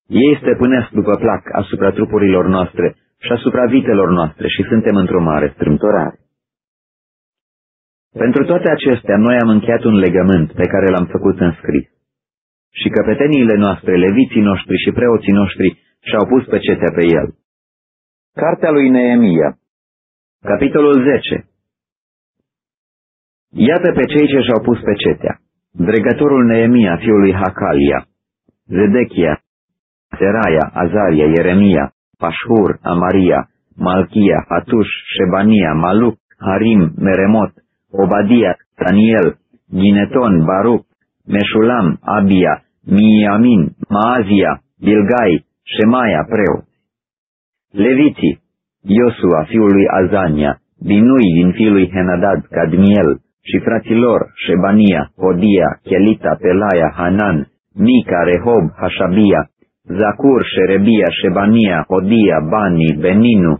Ei stăpânesc după plac asupra trupurilor noastre și asupra vitelor noastre și suntem într-o mare strâmtorare. Pentru toate acestea, noi am încheiat un legământ pe care l-am făcut în scris. Și căpeteniile noastre, leviții noștri și preoții noștri și-au pus pe cetea pe el. Cartea lui Neemia Capitolul 10 Iată pe cei ce și-au pus pe cetea. dregătorul Neemia, fiul lui Hacalia, Zedechia, Seraia, Azaria, Ieremia, Pașhur, Amaria, Malchia, Hatuș, Shebania, Maluc, Harim, Meremot, Obadia, Daniel, Gineton, Baruch, Meșulam, Abia, Miamin, Maazia, Bilgai, Shemaia, preot. Leviții, Iosua, fiul lui Azania, Binui din fiul lui Henadad, Cadmiel, și fraților, Shebania, Hodia, Chelita, Pelaia, Hanan, Mica, Rehob, Hashabia, Zacur, Sherebia, Shebania, Hodia, Bani, Beninu.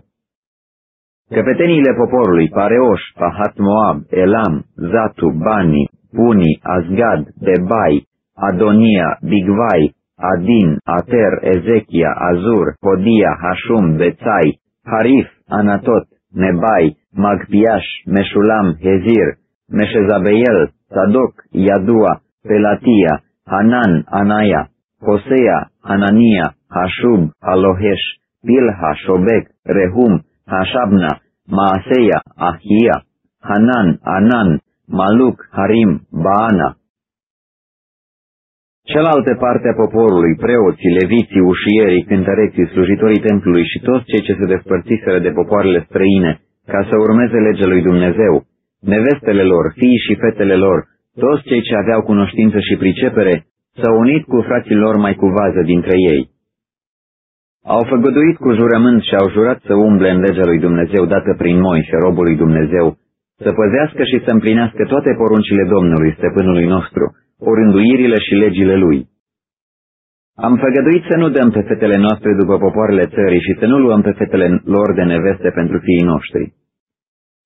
Căpeteniile poporului, Pareoș, Pahat Moab, Elam, Zatu, Bani, Puni, Azgad, Bebai, Adonia, Bigvai, Adin, Ater, Ezechia, Azur, Hodia, Hashum, Bețai, Harif, Anatot, Nebai, Magpiaș, Meșulam, Hezir, Meșezabeel, Sadoc, Iadua, Pelatia, Hanan, Anaya, Hosea, Anania, Hashub, Alohesh, Pilha, Shobek, Rehum, Hashabna, Maaseia, Ahia, Hanan, Anan, Maluk, Harim, Baana. Cealaltă parte a poporului, preoții, leviții, ușierii, cântăreții, slujitorii templului și toți cei ce se despărțiseră de popoarele străine, ca să urmeze legea lui Dumnezeu, nevestele lor, fiii și fetele lor, toți cei ce aveau cunoștință și pricepere, s-au unit cu frații lor mai cu vază dintre ei. Au făgăduit cu jurământ și au jurat să umble în legea lui Dumnezeu dată prin Moise, robul lui Dumnezeu, să păzească și să împlinească toate poruncile Domnului, stăpânului nostru, orânduirile și legile lui. Am făgăduit să nu dăm pe fetele noastre după popoarele țării și să nu luăm pe fetele lor de neveste pentru fiii noștri.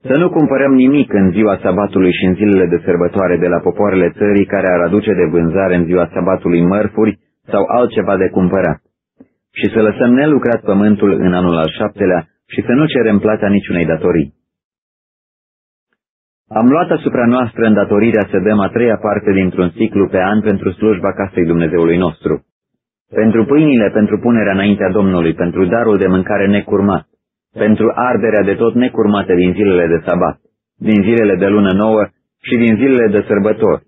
Să nu cumpărăm nimic în ziua sabatului și în zilele de sărbătoare de la popoarele țării care ar aduce de vânzare în ziua sabatului mărfuri sau altceva de cumpărat. Și să lăsăm nelucrat pământul în anul al șaptelea și să nu cerem plata niciunei datorii. Am luat asupra noastră îndatorirea să dăm a treia parte dintr-un ciclu pe an pentru slujba casei Dumnezeului nostru, pentru pâinile pentru punerea înaintea Domnului, pentru darul de mâncare necurmat, pentru arderea de tot necurmate din zilele de sabat, din zilele de lună nouă și din zilele de sărbători,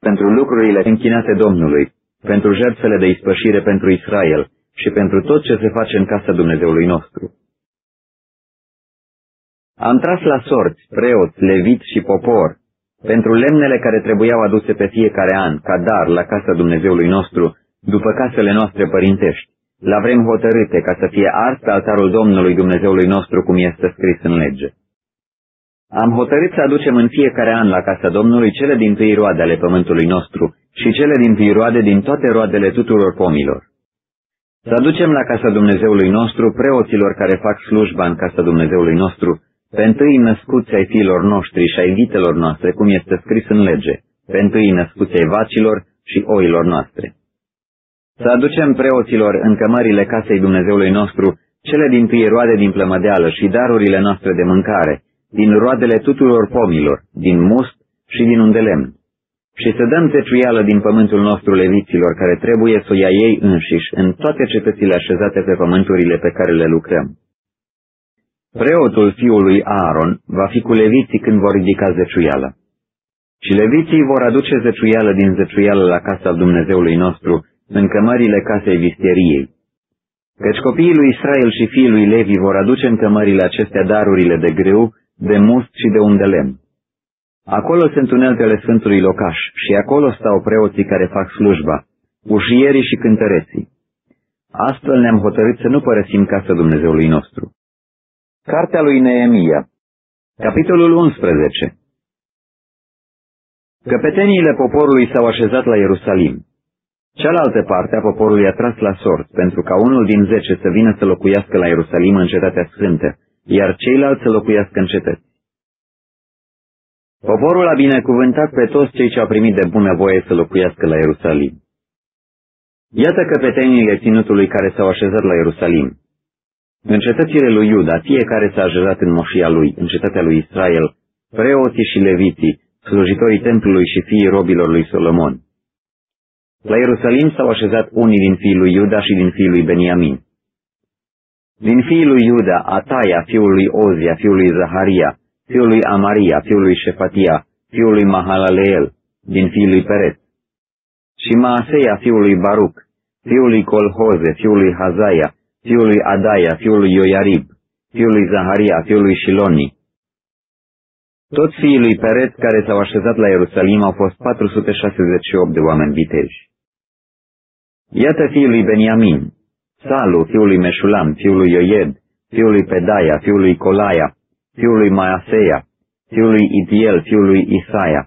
pentru lucrurile închinate Domnului, pentru jertfele de ispășire pentru Israel și pentru tot ce se face în casa Dumnezeului nostru. Am tras la sorți, preoți, leviți și popor, pentru lemnele care trebuiau aduse pe fiecare an, ca dar la casa Dumnezeului nostru, după casele noastre părintești, la vrem hotărâte ca să fie ars pe altarul Domnului Dumnezeului nostru, cum este scris în lege. Am hotărât să aducem în fiecare an la casa Domnului cele din tâi roade ale pământului nostru și cele din tâi roade din toate roadele tuturor pomilor. Să aducem la casa Dumnezeului nostru preoților care fac slujba în casa Dumnezeului nostru, pe întâi născuți ai fiilor noștri și ai vitelor noastre, cum este scris în lege, pe întâi născuți ai vacilor și oilor noastre. Să aducem preoților în cămările casei Dumnezeului nostru cele din tâi roade din plămădeală și darurile noastre de mâncare, din roadele tuturor pomilor, din must și din undelemn. Și să dăm teciuială din pământul nostru leviților care trebuie să o ia ei înșiși în toate cetățile așezate pe pământurile pe care le lucrăm. Preotul fiului Aaron va fi cu leviții când vor ridica zeciuială. Și leviții vor aduce zeciuială din zeciuială la casa Dumnezeului nostru, în cămările casei visteriei. Căci copiii lui Israel și fiii lui Levi vor aduce în cămările acestea darurile de greu, de must și de undelem. Acolo sunt uneltele Sfântului Locaș și acolo stau preoții care fac slujba, ușierii și cântăreții. Astfel ne-am hotărât să nu părăsim casa Dumnezeului nostru. Cartea lui Neemia Capitolul 11 Căpeteniile poporului s-au așezat la Ierusalim. Cealaltă parte a poporului a tras la sort, pentru ca unul din zece să vină să locuiască la Ierusalim în cetatea sfântă, iar ceilalți să locuiască în cetăți. Poporul a binecuvântat pe toți cei ce au primit de bună voie să locuiască la Ierusalim. Iată căpetenile ținutului care s-au așezat la Ierusalim. În cetățile lui Iuda, fiecare s-a așezat în moșia lui, în cetatea lui Israel, preoții și leviții, slujitorii templului și fiii robilor lui Solomon. La Ierusalim s-au așezat unii din fiii lui Iuda și din fiii lui Beniamin. Din fiii lui Iuda, Ataia, fiul lui Ozia, fiul lui Zaharia, fiul lui Amaria, fiul lui Șefatia, fiul lui Mahalaleel, din fiii lui Peret, și Maaseia fiului Baruc, fiului Colhoze, fiului Hazaia, fiului Adaia, fiului Ioiarib, fiului Zaharia, fiului Shiloni. Toți fiii lui Peret care s-au așezat la Ierusalim au fost 468 de oameni viteji. Iată fiul lui Beniamin, Salu, fiul lui Meșulam, fiul lui Ioed, fiul lui Pedaia, fiul lui Colaia, fiul lui Maaseia, fiul lui Itiel, fiul lui Isaia,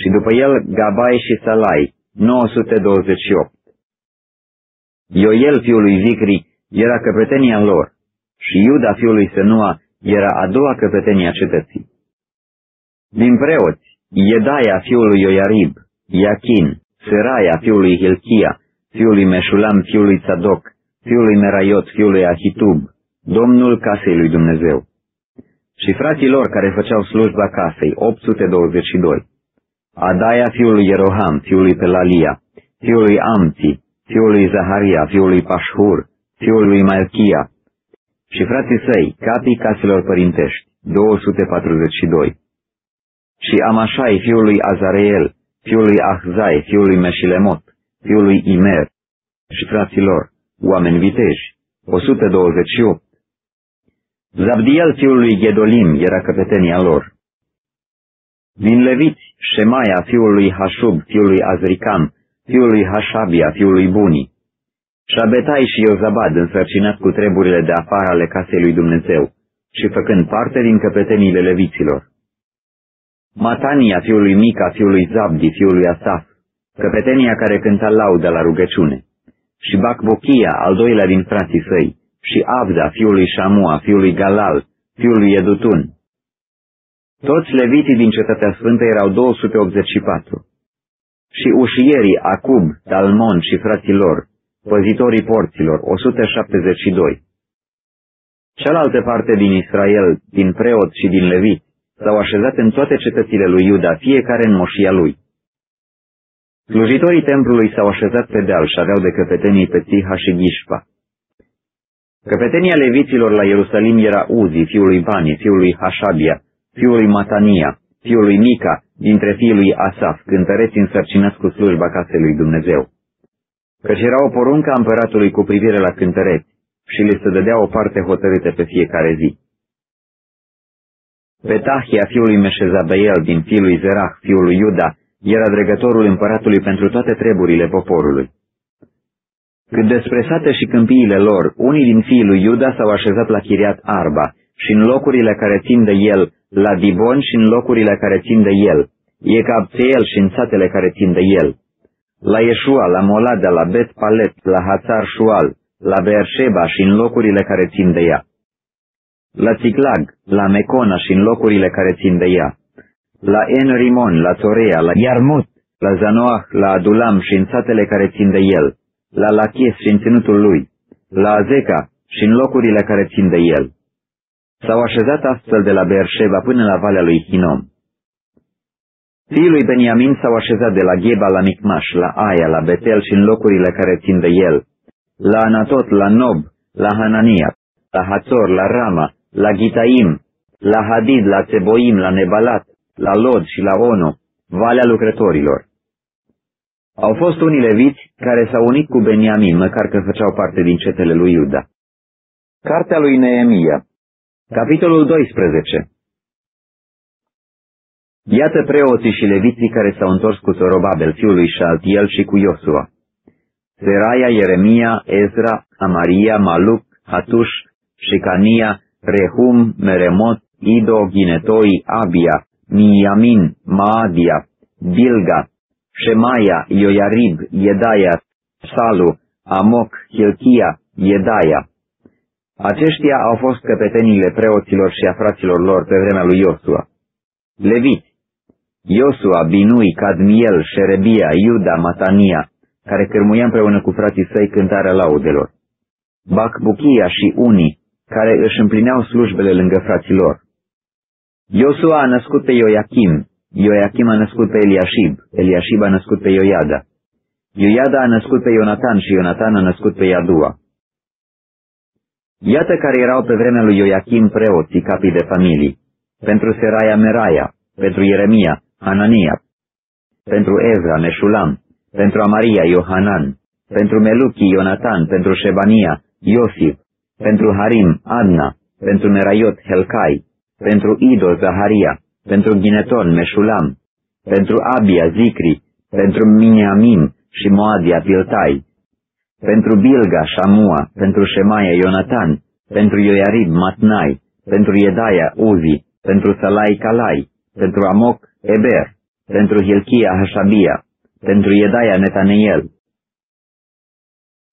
și după el Gabai și Salai, 928. Ioel, fiul lui Zicri, era căpetenia lor și Iuda, fiul lui Senua, era a doua căpetenie a cetății. Din preoți, Iedaia, fiul lui Ioiarib, Iachin, Seraia, fiul lui Hilchia, fiul lui Meșulam, fiul lui Tzadok, fiul lui Meraiot, fiul lui Ahitub, domnul casei lui Dumnezeu. Și frații lor care făceau slujba casei, 822. Adaia, fiul lui Ieroham, fiul lui Pelalia, fiul lui Amti, fiul lui Zaharia, fiul lui Pashur, fiul lui Malchia, și frații săi, capii caselor părintești, 242. Și Amașai, fiul lui Azareel, fiul lui Ahzai, fiul lui Meșilemot, fiul lui Imer, și frații lor, oameni viteji, 128. Zabdiel, fiul lui Gedolim, era căpetenia lor. Din Leviți, Shemaia, fiul lui Hashub, fiul lui Azricam, fiul lui Hashabia, fiul lui Buni, Șabetai și Iozabad, însărcinat cu treburile de afară ale casei lui Dumnezeu și făcând parte din căpeteniile leviților. Matania, fiul lui Mica, fiul lui Zabdi, fiul lui Asaf, căpetenia care cânta laudă la rugăciune, și Bacbochia, al doilea din frații săi, și Avda, fiul lui Shamua, fiul lui Galal, fiul lui Edutun. Toți leviții din cetatea sfântă erau 284. Și ușierii Acub, Talmon și frații lor, păzitorii porților, 172. Cealaltă parte din Israel, din preot și din levit, s-au așezat în toate cetățile lui Iuda, fiecare în moșia lui. Slujitorii templului s-au așezat pe deal și aveau de căpetenii pe Țiha și Ghișpa. Căpetenia leviților la Ierusalim era Uzi, fiul lui Bani, fiul lui Hașabia, fiul lui Matania, fiul lui Mica, dintre fiul lui Asaf, cântăreți însărcinați cu slujba casei lui Dumnezeu căci era o poruncă a împăratului cu privire la cântăreți și le se dădea o parte hotărâtă pe fiecare zi. Petahia, fiul lui Meșezabeel, din fiul lui Zerah, fiul lui Iuda, era dregătorul împăratului pentru toate treburile poporului. Cât despre sate și câmpiile lor, unii din fiii lui Iuda s-au așezat la Chiriat Arba și în locurile care țin de el, la Dibon și în locurile care țin de el, e Ecabțeel și în satele care țin de el, la Yeshua, la Molada, la Bet Palet, la Hațar Shual, la Beersheba și în locurile care țin de ea, la Țiclag, la Mecona și în locurile care țin de ea, la En Rimon, la Torea, la Yarmut, la Zanoah, la Adulam și în satele care țin de el, la Lachis și în ținutul lui, la Azeca și în locurile care țin de el. S-au așezat astfel de la Beersheba până la Valea lui Hinom. Fiii lui Beniamin s-au așezat de la Gheba la Micmaș, la Aia, la Betel și în locurile care țin de el, la Anatot, la Nob, la Hanania, la Hațor, la Rama, la Gitaim, la Hadid, la Tseboim, la Nebalat, la Lod și la Ono, Valea lucrătorilor. Au fost unii leviți care s-au unit cu Beniamin, măcar că făceau parte din cetele lui Iuda. Cartea lui Neemia Capitolul 12 Iată preoții și leviții care s-au întors cu Zorobabel, fiul lui Shaltiel și cu Iosua. Seraia, Ieremia, Ezra, Amaria, Maluc, Hatush, Shecania, Rehum, Meremot, Ido, Ginetoi, Abia, Miamin, Maadia, Bilga, Shemaia, Ioiarib, Iedaia, Salu, Amoc, Hilchia, Iedaia. Aceștia au fost căpetenile preoților și a fraților lor pe vremea lui Iosua. Leviți, Iosua, Binui, Cadmiel, Șerebia, Iuda, Matania, care cărmuia împreună cu frații săi cântarea laudelor. Bacbuchia și unii, care își împlineau slujbele lângă frații lor. Iosua a născut pe Ioachim, Ioachim a născut pe Eliashib, Eliashib a născut pe Ioiada. Ioiada a născut pe Ionatan și Ionatan a născut pe Iadua. Iată care erau pe vremea lui Ioachim preoții capii de familii, pentru Seraia Meraia, pentru Ieremia, Anania, pentru Ezra, Meșulam, pentru Amaria Iohanan, pentru Meluchi Ionatan, pentru Shebania, Iosif, pentru Harim Adna, pentru Meraiot Helcai, pentru Ido Zaharia, pentru Gineton Meșulam, pentru Abia Zicri, pentru Miniamin și Moadia Piltai, pentru Bilga Shamua, pentru Shemaia Ionatan, pentru Ioiarib Matnai, pentru Iedaia Uzi, pentru Salai Calai, pentru Amoc Eber, pentru Hilchia Hashabia, pentru Iedaia Netaneel.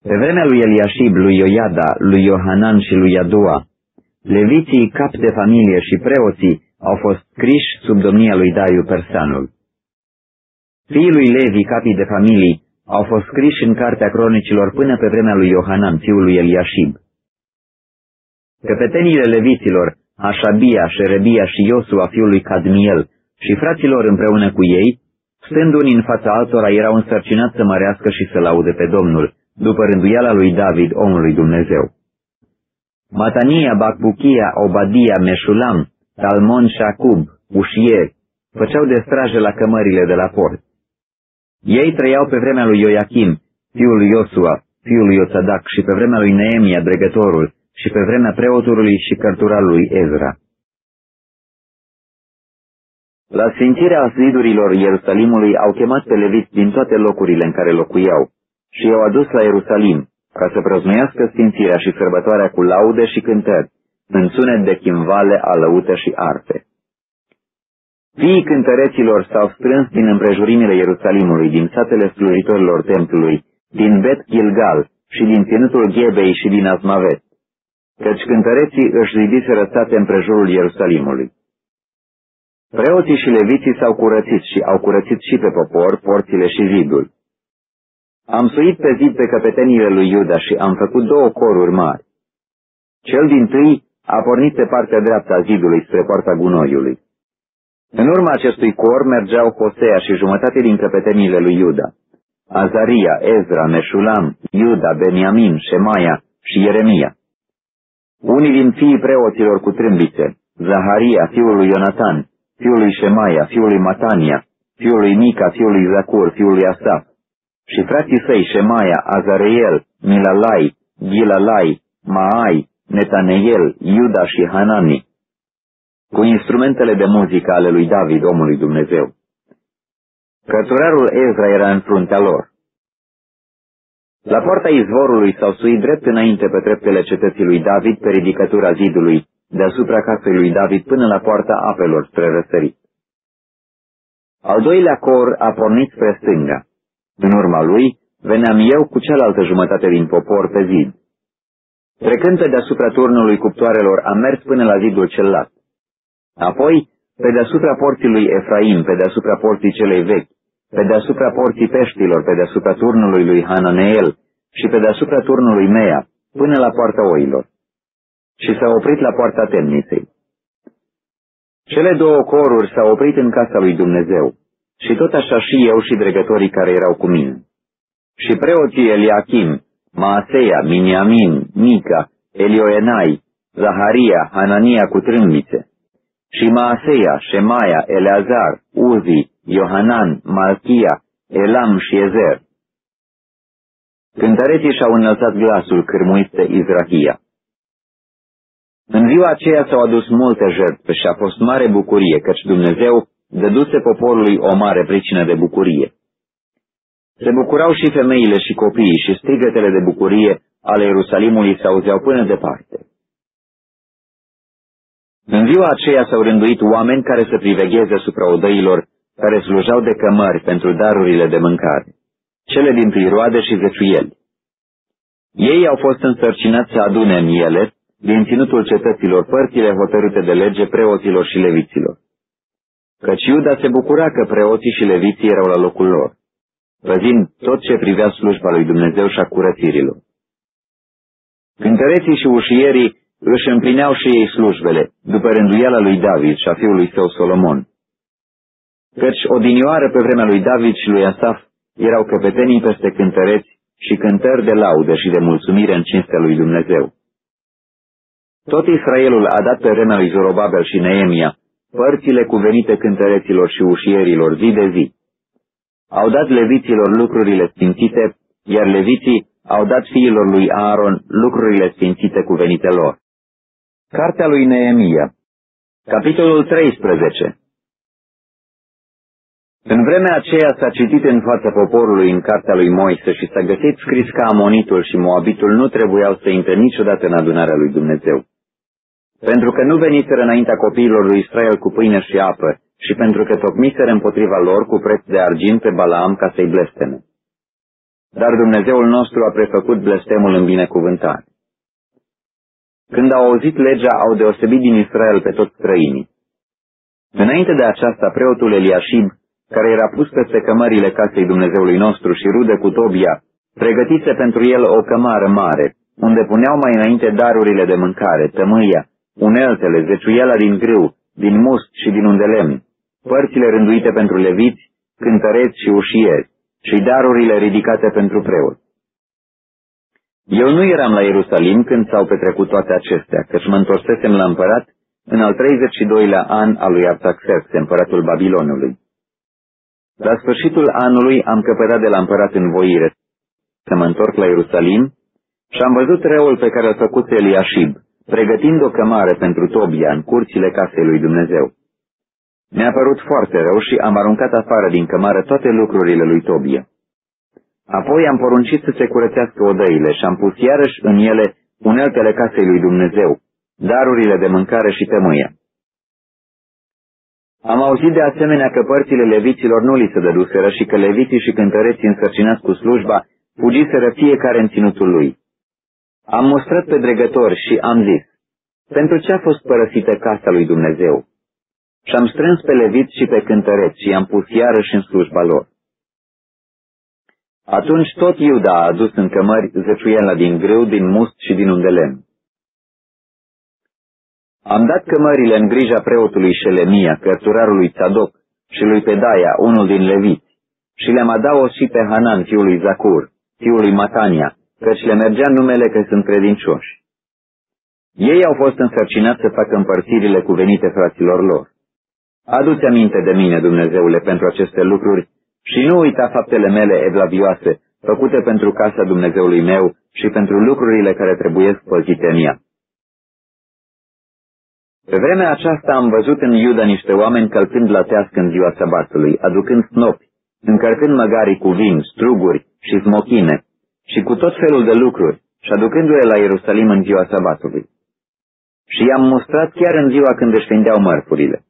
Pe vremea lui Eliashib, lui Ioiada, lui Iohanan și lui Iadua, leviții cap de familie și preoții au fost scriși sub domnia lui Daiu Persanul. Fiii lui Levi, capii de familii, au fost scriși în cartea cronicilor până pe vremea lui Iohanan, fiul lui Eliashib. Căpeteniile leviților, Așabia, Șerebia și Iosua, fiul lui Cadmiel, și fraților împreună cu ei, stând unii în fața altora, erau însărcinați să mărească și să laude pe Domnul, după rânduiala lui David, omul lui Dumnezeu. Matania, Bacbuchia, Obadia, Meșulam, Talmon și Acub, ușieri, făceau de straje la cămările de la port. Ei trăiau pe vremea lui Ioachim, fiul lui Iosua, fiul lui Iosadac și pe vremea lui Neemia, dregătorul, și pe vremea preotului și cărturalului Ezra. La sfințirea zidurilor Ierusalimului au chemat pe leviți din toate locurile în care locuiau și i-au adus la Ierusalim, ca să prăznuiască sfințirea și sărbătoarea cu laude și cântări, în sunet de chimvale, alăută și arpe. Fiii cântăreților s-au strâns din împrejurimile Ierusalimului, din satele slujitorilor templului, din Bet Gilgal și din ținutul Ghebei și din Azmavet, căci cântăreții își zidiseră sate împrejurul Ierusalimului. Preoții și leviții s-au curățit și au curățit și pe popor porțile și zidul. Am suit pe zid pe căpetenile lui Iuda și am făcut două coruri mari. Cel din tâi a pornit pe partea dreaptă a zidului spre poarta gunoiului. În urma acestui cor mergeau Hosea și jumătate din căpetenile lui Iuda, Azaria, Ezra, Meșulam, Iuda, Beniamin, Shemaia și Ieremia. Unii din fiii preoților cu trâmbițe, Zaharia, fiul lui Ionatan, fiul lui Shemaia, fiul lui Matania, fiul lui Mica, fiul lui Zacur, fiul lui Asaf, și frații săi Shemaia, Azareel, Milalai, Gilalai, Maai, Netaneel, Iuda și Hanani, cu instrumentele de muzică ale lui David, omului Dumnezeu. Cărturarul Ezra era în fruntea lor. La poarta izvorului s-au suit drept înainte pe treptele cetății lui David pe ridicătura zidului, deasupra casei lui David până la poarta apelor spre răsărit. Al doilea cor a pornit spre stânga. În urma lui veneam eu cu cealaltă jumătate din popor pe zid. Trecând pe deasupra turnului cuptoarelor, am mers până la zidul cel lat. Apoi, pe deasupra porții lui Efraim, pe deasupra porții celei vechi, pe deasupra porții peștilor, pe deasupra turnului lui Hananeel și pe deasupra turnului Mea, până la poarta oilor. Și s-a oprit la poarta temniței. Cele două coruri s-au oprit în casa lui Dumnezeu, și tot așa și eu și dregătorii care erau cu mine. Și preoții Eliachim, Maaseia, Miniamin, Mica, Elioenai, Zaharia, Hanania cu trâmbițe, și Maaseia, Shemaia, Eleazar, Uzi, Iohanan, Malchia, Elam și Ezer. Cântăreții și-au înălțat glasul cârmuit de Izrahia. În ziua aceea s-au adus multe jertfe și a fost mare bucurie, căci Dumnezeu dăduse poporului o mare pricină de bucurie. Se bucurau și femeile și copiii și strigătele de bucurie ale Ierusalimului se auzeau până departe. În ziua aceea s-au rânduit oameni care să privegheze asupra odăilor care slujau de cămări pentru darurile de mâncare, cele din roade și zefieli. Ei au fost însărcinați să adune în ele, din ținutul cetăților, părțile hotărâte de lege preoților și leviților. Căci Iuda se bucura că preoții și leviții erau la locul lor, păzind tot ce privea slujba lui Dumnezeu și a curățirilor. Cântăreții și ușierii își împlineau și ei slujbele, după rânduiala lui David și a fiului său Solomon. Căci odinioară pe vremea lui David și lui Asaf erau căpetenii peste cântăreți și cântări de laudă și de mulțumire în cinstea lui Dumnezeu. Tot Israelul a dat pe vremea lui Zorobabel și Neemia părțile cuvenite cântăreților și ușierilor zi de zi. Au dat leviților lucrurile sfințite, iar leviții au dat fiilor lui Aaron lucrurile sfințite cuvenite lor. Cartea lui Neemia Capitolul 13 În vremea aceea s-a citit în fața poporului în cartea lui Moise și s-a găsit scris că Amonitul și Moabitul nu trebuiau să intre niciodată în adunarea lui Dumnezeu. Pentru că nu veniseră înaintea copiilor lui Israel cu pâine și apă și pentru că tocmiseră împotriva lor cu preț de argint pe Balaam ca să-i blesteme. Dar Dumnezeul nostru a prefăcut blestemul în binecuvântare. Când au auzit legea, au deosebit din Israel pe toți străinii. Înainte de aceasta, preotul Eliashib, care era pus peste cămările casei Dumnezeului nostru și rude cu Tobia, pregătise pentru el o cămară mare, unde puneau mai înainte darurile de mâncare, tămâia, uneltele, zeciuiala din grâu, din must și din undelemn, părțile rânduite pentru leviți, cântăreți și ușieri, și darurile ridicate pentru preot. Eu nu eram la Ierusalim când s-au petrecut toate acestea, căci mă întorsesem la împărat în al 32-lea an al lui Artaxerx, împăratul Babilonului. La sfârșitul anului am căpătat de la împărat în voire să mă întorc la Ierusalim și am văzut reul pe care îl făcut Eliashib, pregătind o cămară pentru Tobia în curțile casei lui Dumnezeu. Mi-a părut foarte rău și am aruncat afară din cămară toate lucrurile lui Tobia. Apoi am poruncit să se curățească odăile și am pus iarăși în ele uneltele casei lui Dumnezeu, darurile de mâncare și tămâia. Am auzit de asemenea că părțile leviților nu li se dăduseră și că leviții și cântăreții însărcinați cu slujba fugiseră fiecare în ținutul lui. Am mostrat pe dregători și am zis, pentru ce a fost părăsită casa lui Dumnezeu? Și am strâns pe leviți și pe cântăreți și i-am pus iarăși în slujba lor. Atunci tot Iuda a adus în cămări zăciuiala din grâu, din must și din undelen. Am dat cămările în grija preotului Șelemia, cărturarului Tzadok, și lui Pedaia, unul din leviți, și le-am adaos și pe Hanan, fiul lui Zacur, fiul lui Matania, căci le mergea numele că sunt credincioși. Ei au fost însărcinați să facă împărțirile cuvenite fraților lor. Adu-ți aminte de mine, Dumnezeule, pentru aceste lucruri și nu uita faptele mele evlavioase, făcute pentru casa Dumnezeului meu și pentru lucrurile care trebuie păzite în ea. Pe vremea aceasta am văzut în Iuda niște oameni călcând la tească în ziua sabatului, aducând snopi, încărcând măgarii cu vin, struguri și smochine, și cu tot felul de lucruri, și aducându-le la Ierusalim în ziua sabatului. Și i-am mostrat chiar în ziua când își vindeau mărfurile.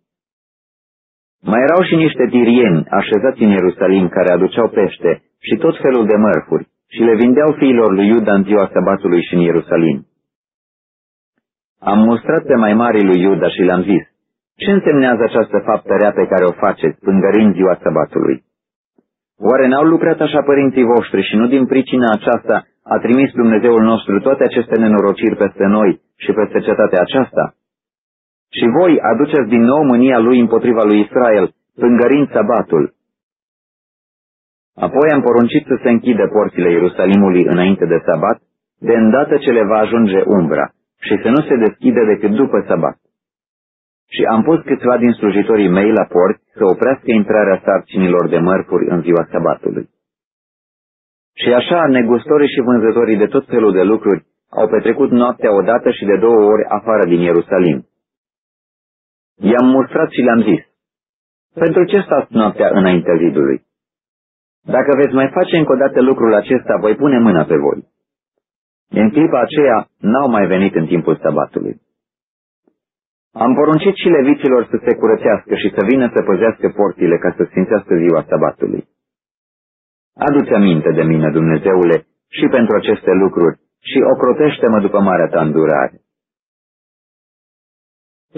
Mai erau și niște tirieni așezați în Ierusalim care aduceau pește și tot felul de mărfuri și le vindeau fiilor lui Iuda în ziua sabatului și în Ierusalim. Am mostrat pe mai mari lui Iuda și le-am zis, ce însemnează această faptă rea pe care o faceți, pângărind ziua sabatului? Oare n-au lucrat așa părinții voștri și nu din pricina aceasta a trimis Dumnezeul nostru toate aceste nenorociri peste noi și peste cetatea aceasta? Și voi aduceți din nou mânia lui împotriva lui Israel, pângărind sabatul. Apoi am poruncit să se închidă porțile Ierusalimului înainte de sabat, de îndată ce le va ajunge umbra, și să nu se deschidă decât după sabat și am pus câțiva din slujitorii mei la port să oprească intrarea sarcinilor de mărfuri în ziua sabatului. Și așa, negustorii și vânzătorii de tot felul de lucruri au petrecut noaptea odată și de două ori afară din Ierusalim. I-am mustrat și le-am zis, pentru ce stați noaptea înaintea zidului? Dacă veți mai face încă o dată lucrul acesta, voi pune mâna pe voi. În clipa aceea n-au mai venit în timpul sabatului. Am poruncit și leviților să se curățească și să vină să păzească portile ca să sfințească ziua sabatului. Adu-ți aminte de mine, Dumnezeule, și pentru aceste lucruri și ocrotește-mă după marea ta îndurare.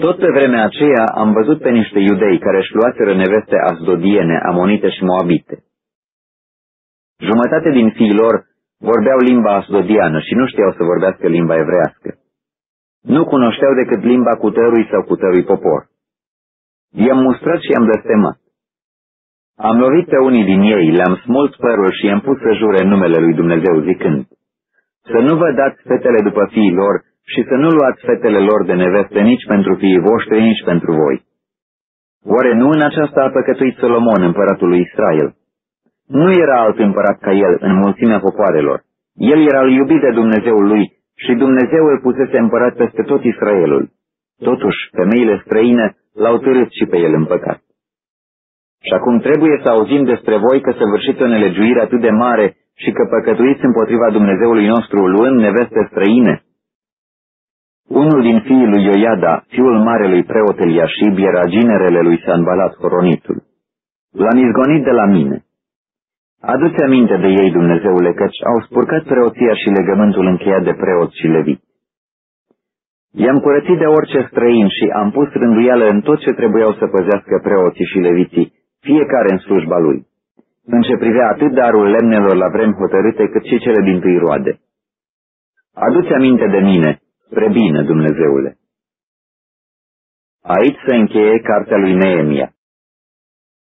Tot pe vremea aceea am văzut pe niște iudei care își luaseră neveste asdodiene, amonite și moabite. Jumătate din fiii lor vorbeau limba asdodiană și nu știau să vorbească limba evrească. Nu cunoșteau decât limba cutărui sau cutărui popor. I-am mustrat și i-am destemat. Am lovit pe unii din ei, le-am smuls părul și i-am pus să jure în numele lui Dumnezeu zicând, să nu vă dați fetele după fiii lor și să nu luați fetele lor de neveste nici pentru fiii voștri, nici pentru voi. Oare nu în aceasta a păcătuit Solomon, împăratul lui Israel? Nu era alt împărat ca el în mulțimea popoarelor. El era iubit de Dumnezeul lui și Dumnezeu îl pusese împărat peste tot Israelul. Totuși, femeile străine l-au târât și pe el în păcat. Și acum trebuie să auzim despre voi că săvârșiți o nelegiuire atât de mare și că păcătuiți împotriva Dumnezeului nostru luând neveste străine. Unul din fiii lui Ioiada, fiul marelui preot Eliașib, era ginerele lui Sanbalat Horonitul. L-am izgonit de la mine. Adu-ți aminte de ei, Dumnezeule, căci au spurcat preoția și legământul încheiat de preot și levit. I-am curățit de orice străin și am pus rânduială în tot ce trebuiau să păzească preoții și leviții, fiecare în slujba lui, în ce privea atât darul lemnelor la vrem hotărâte, cât și cele din tâi roade. Adu-ți aminte de mine, spre bine, Dumnezeule. Aici se încheie cartea lui Neemia.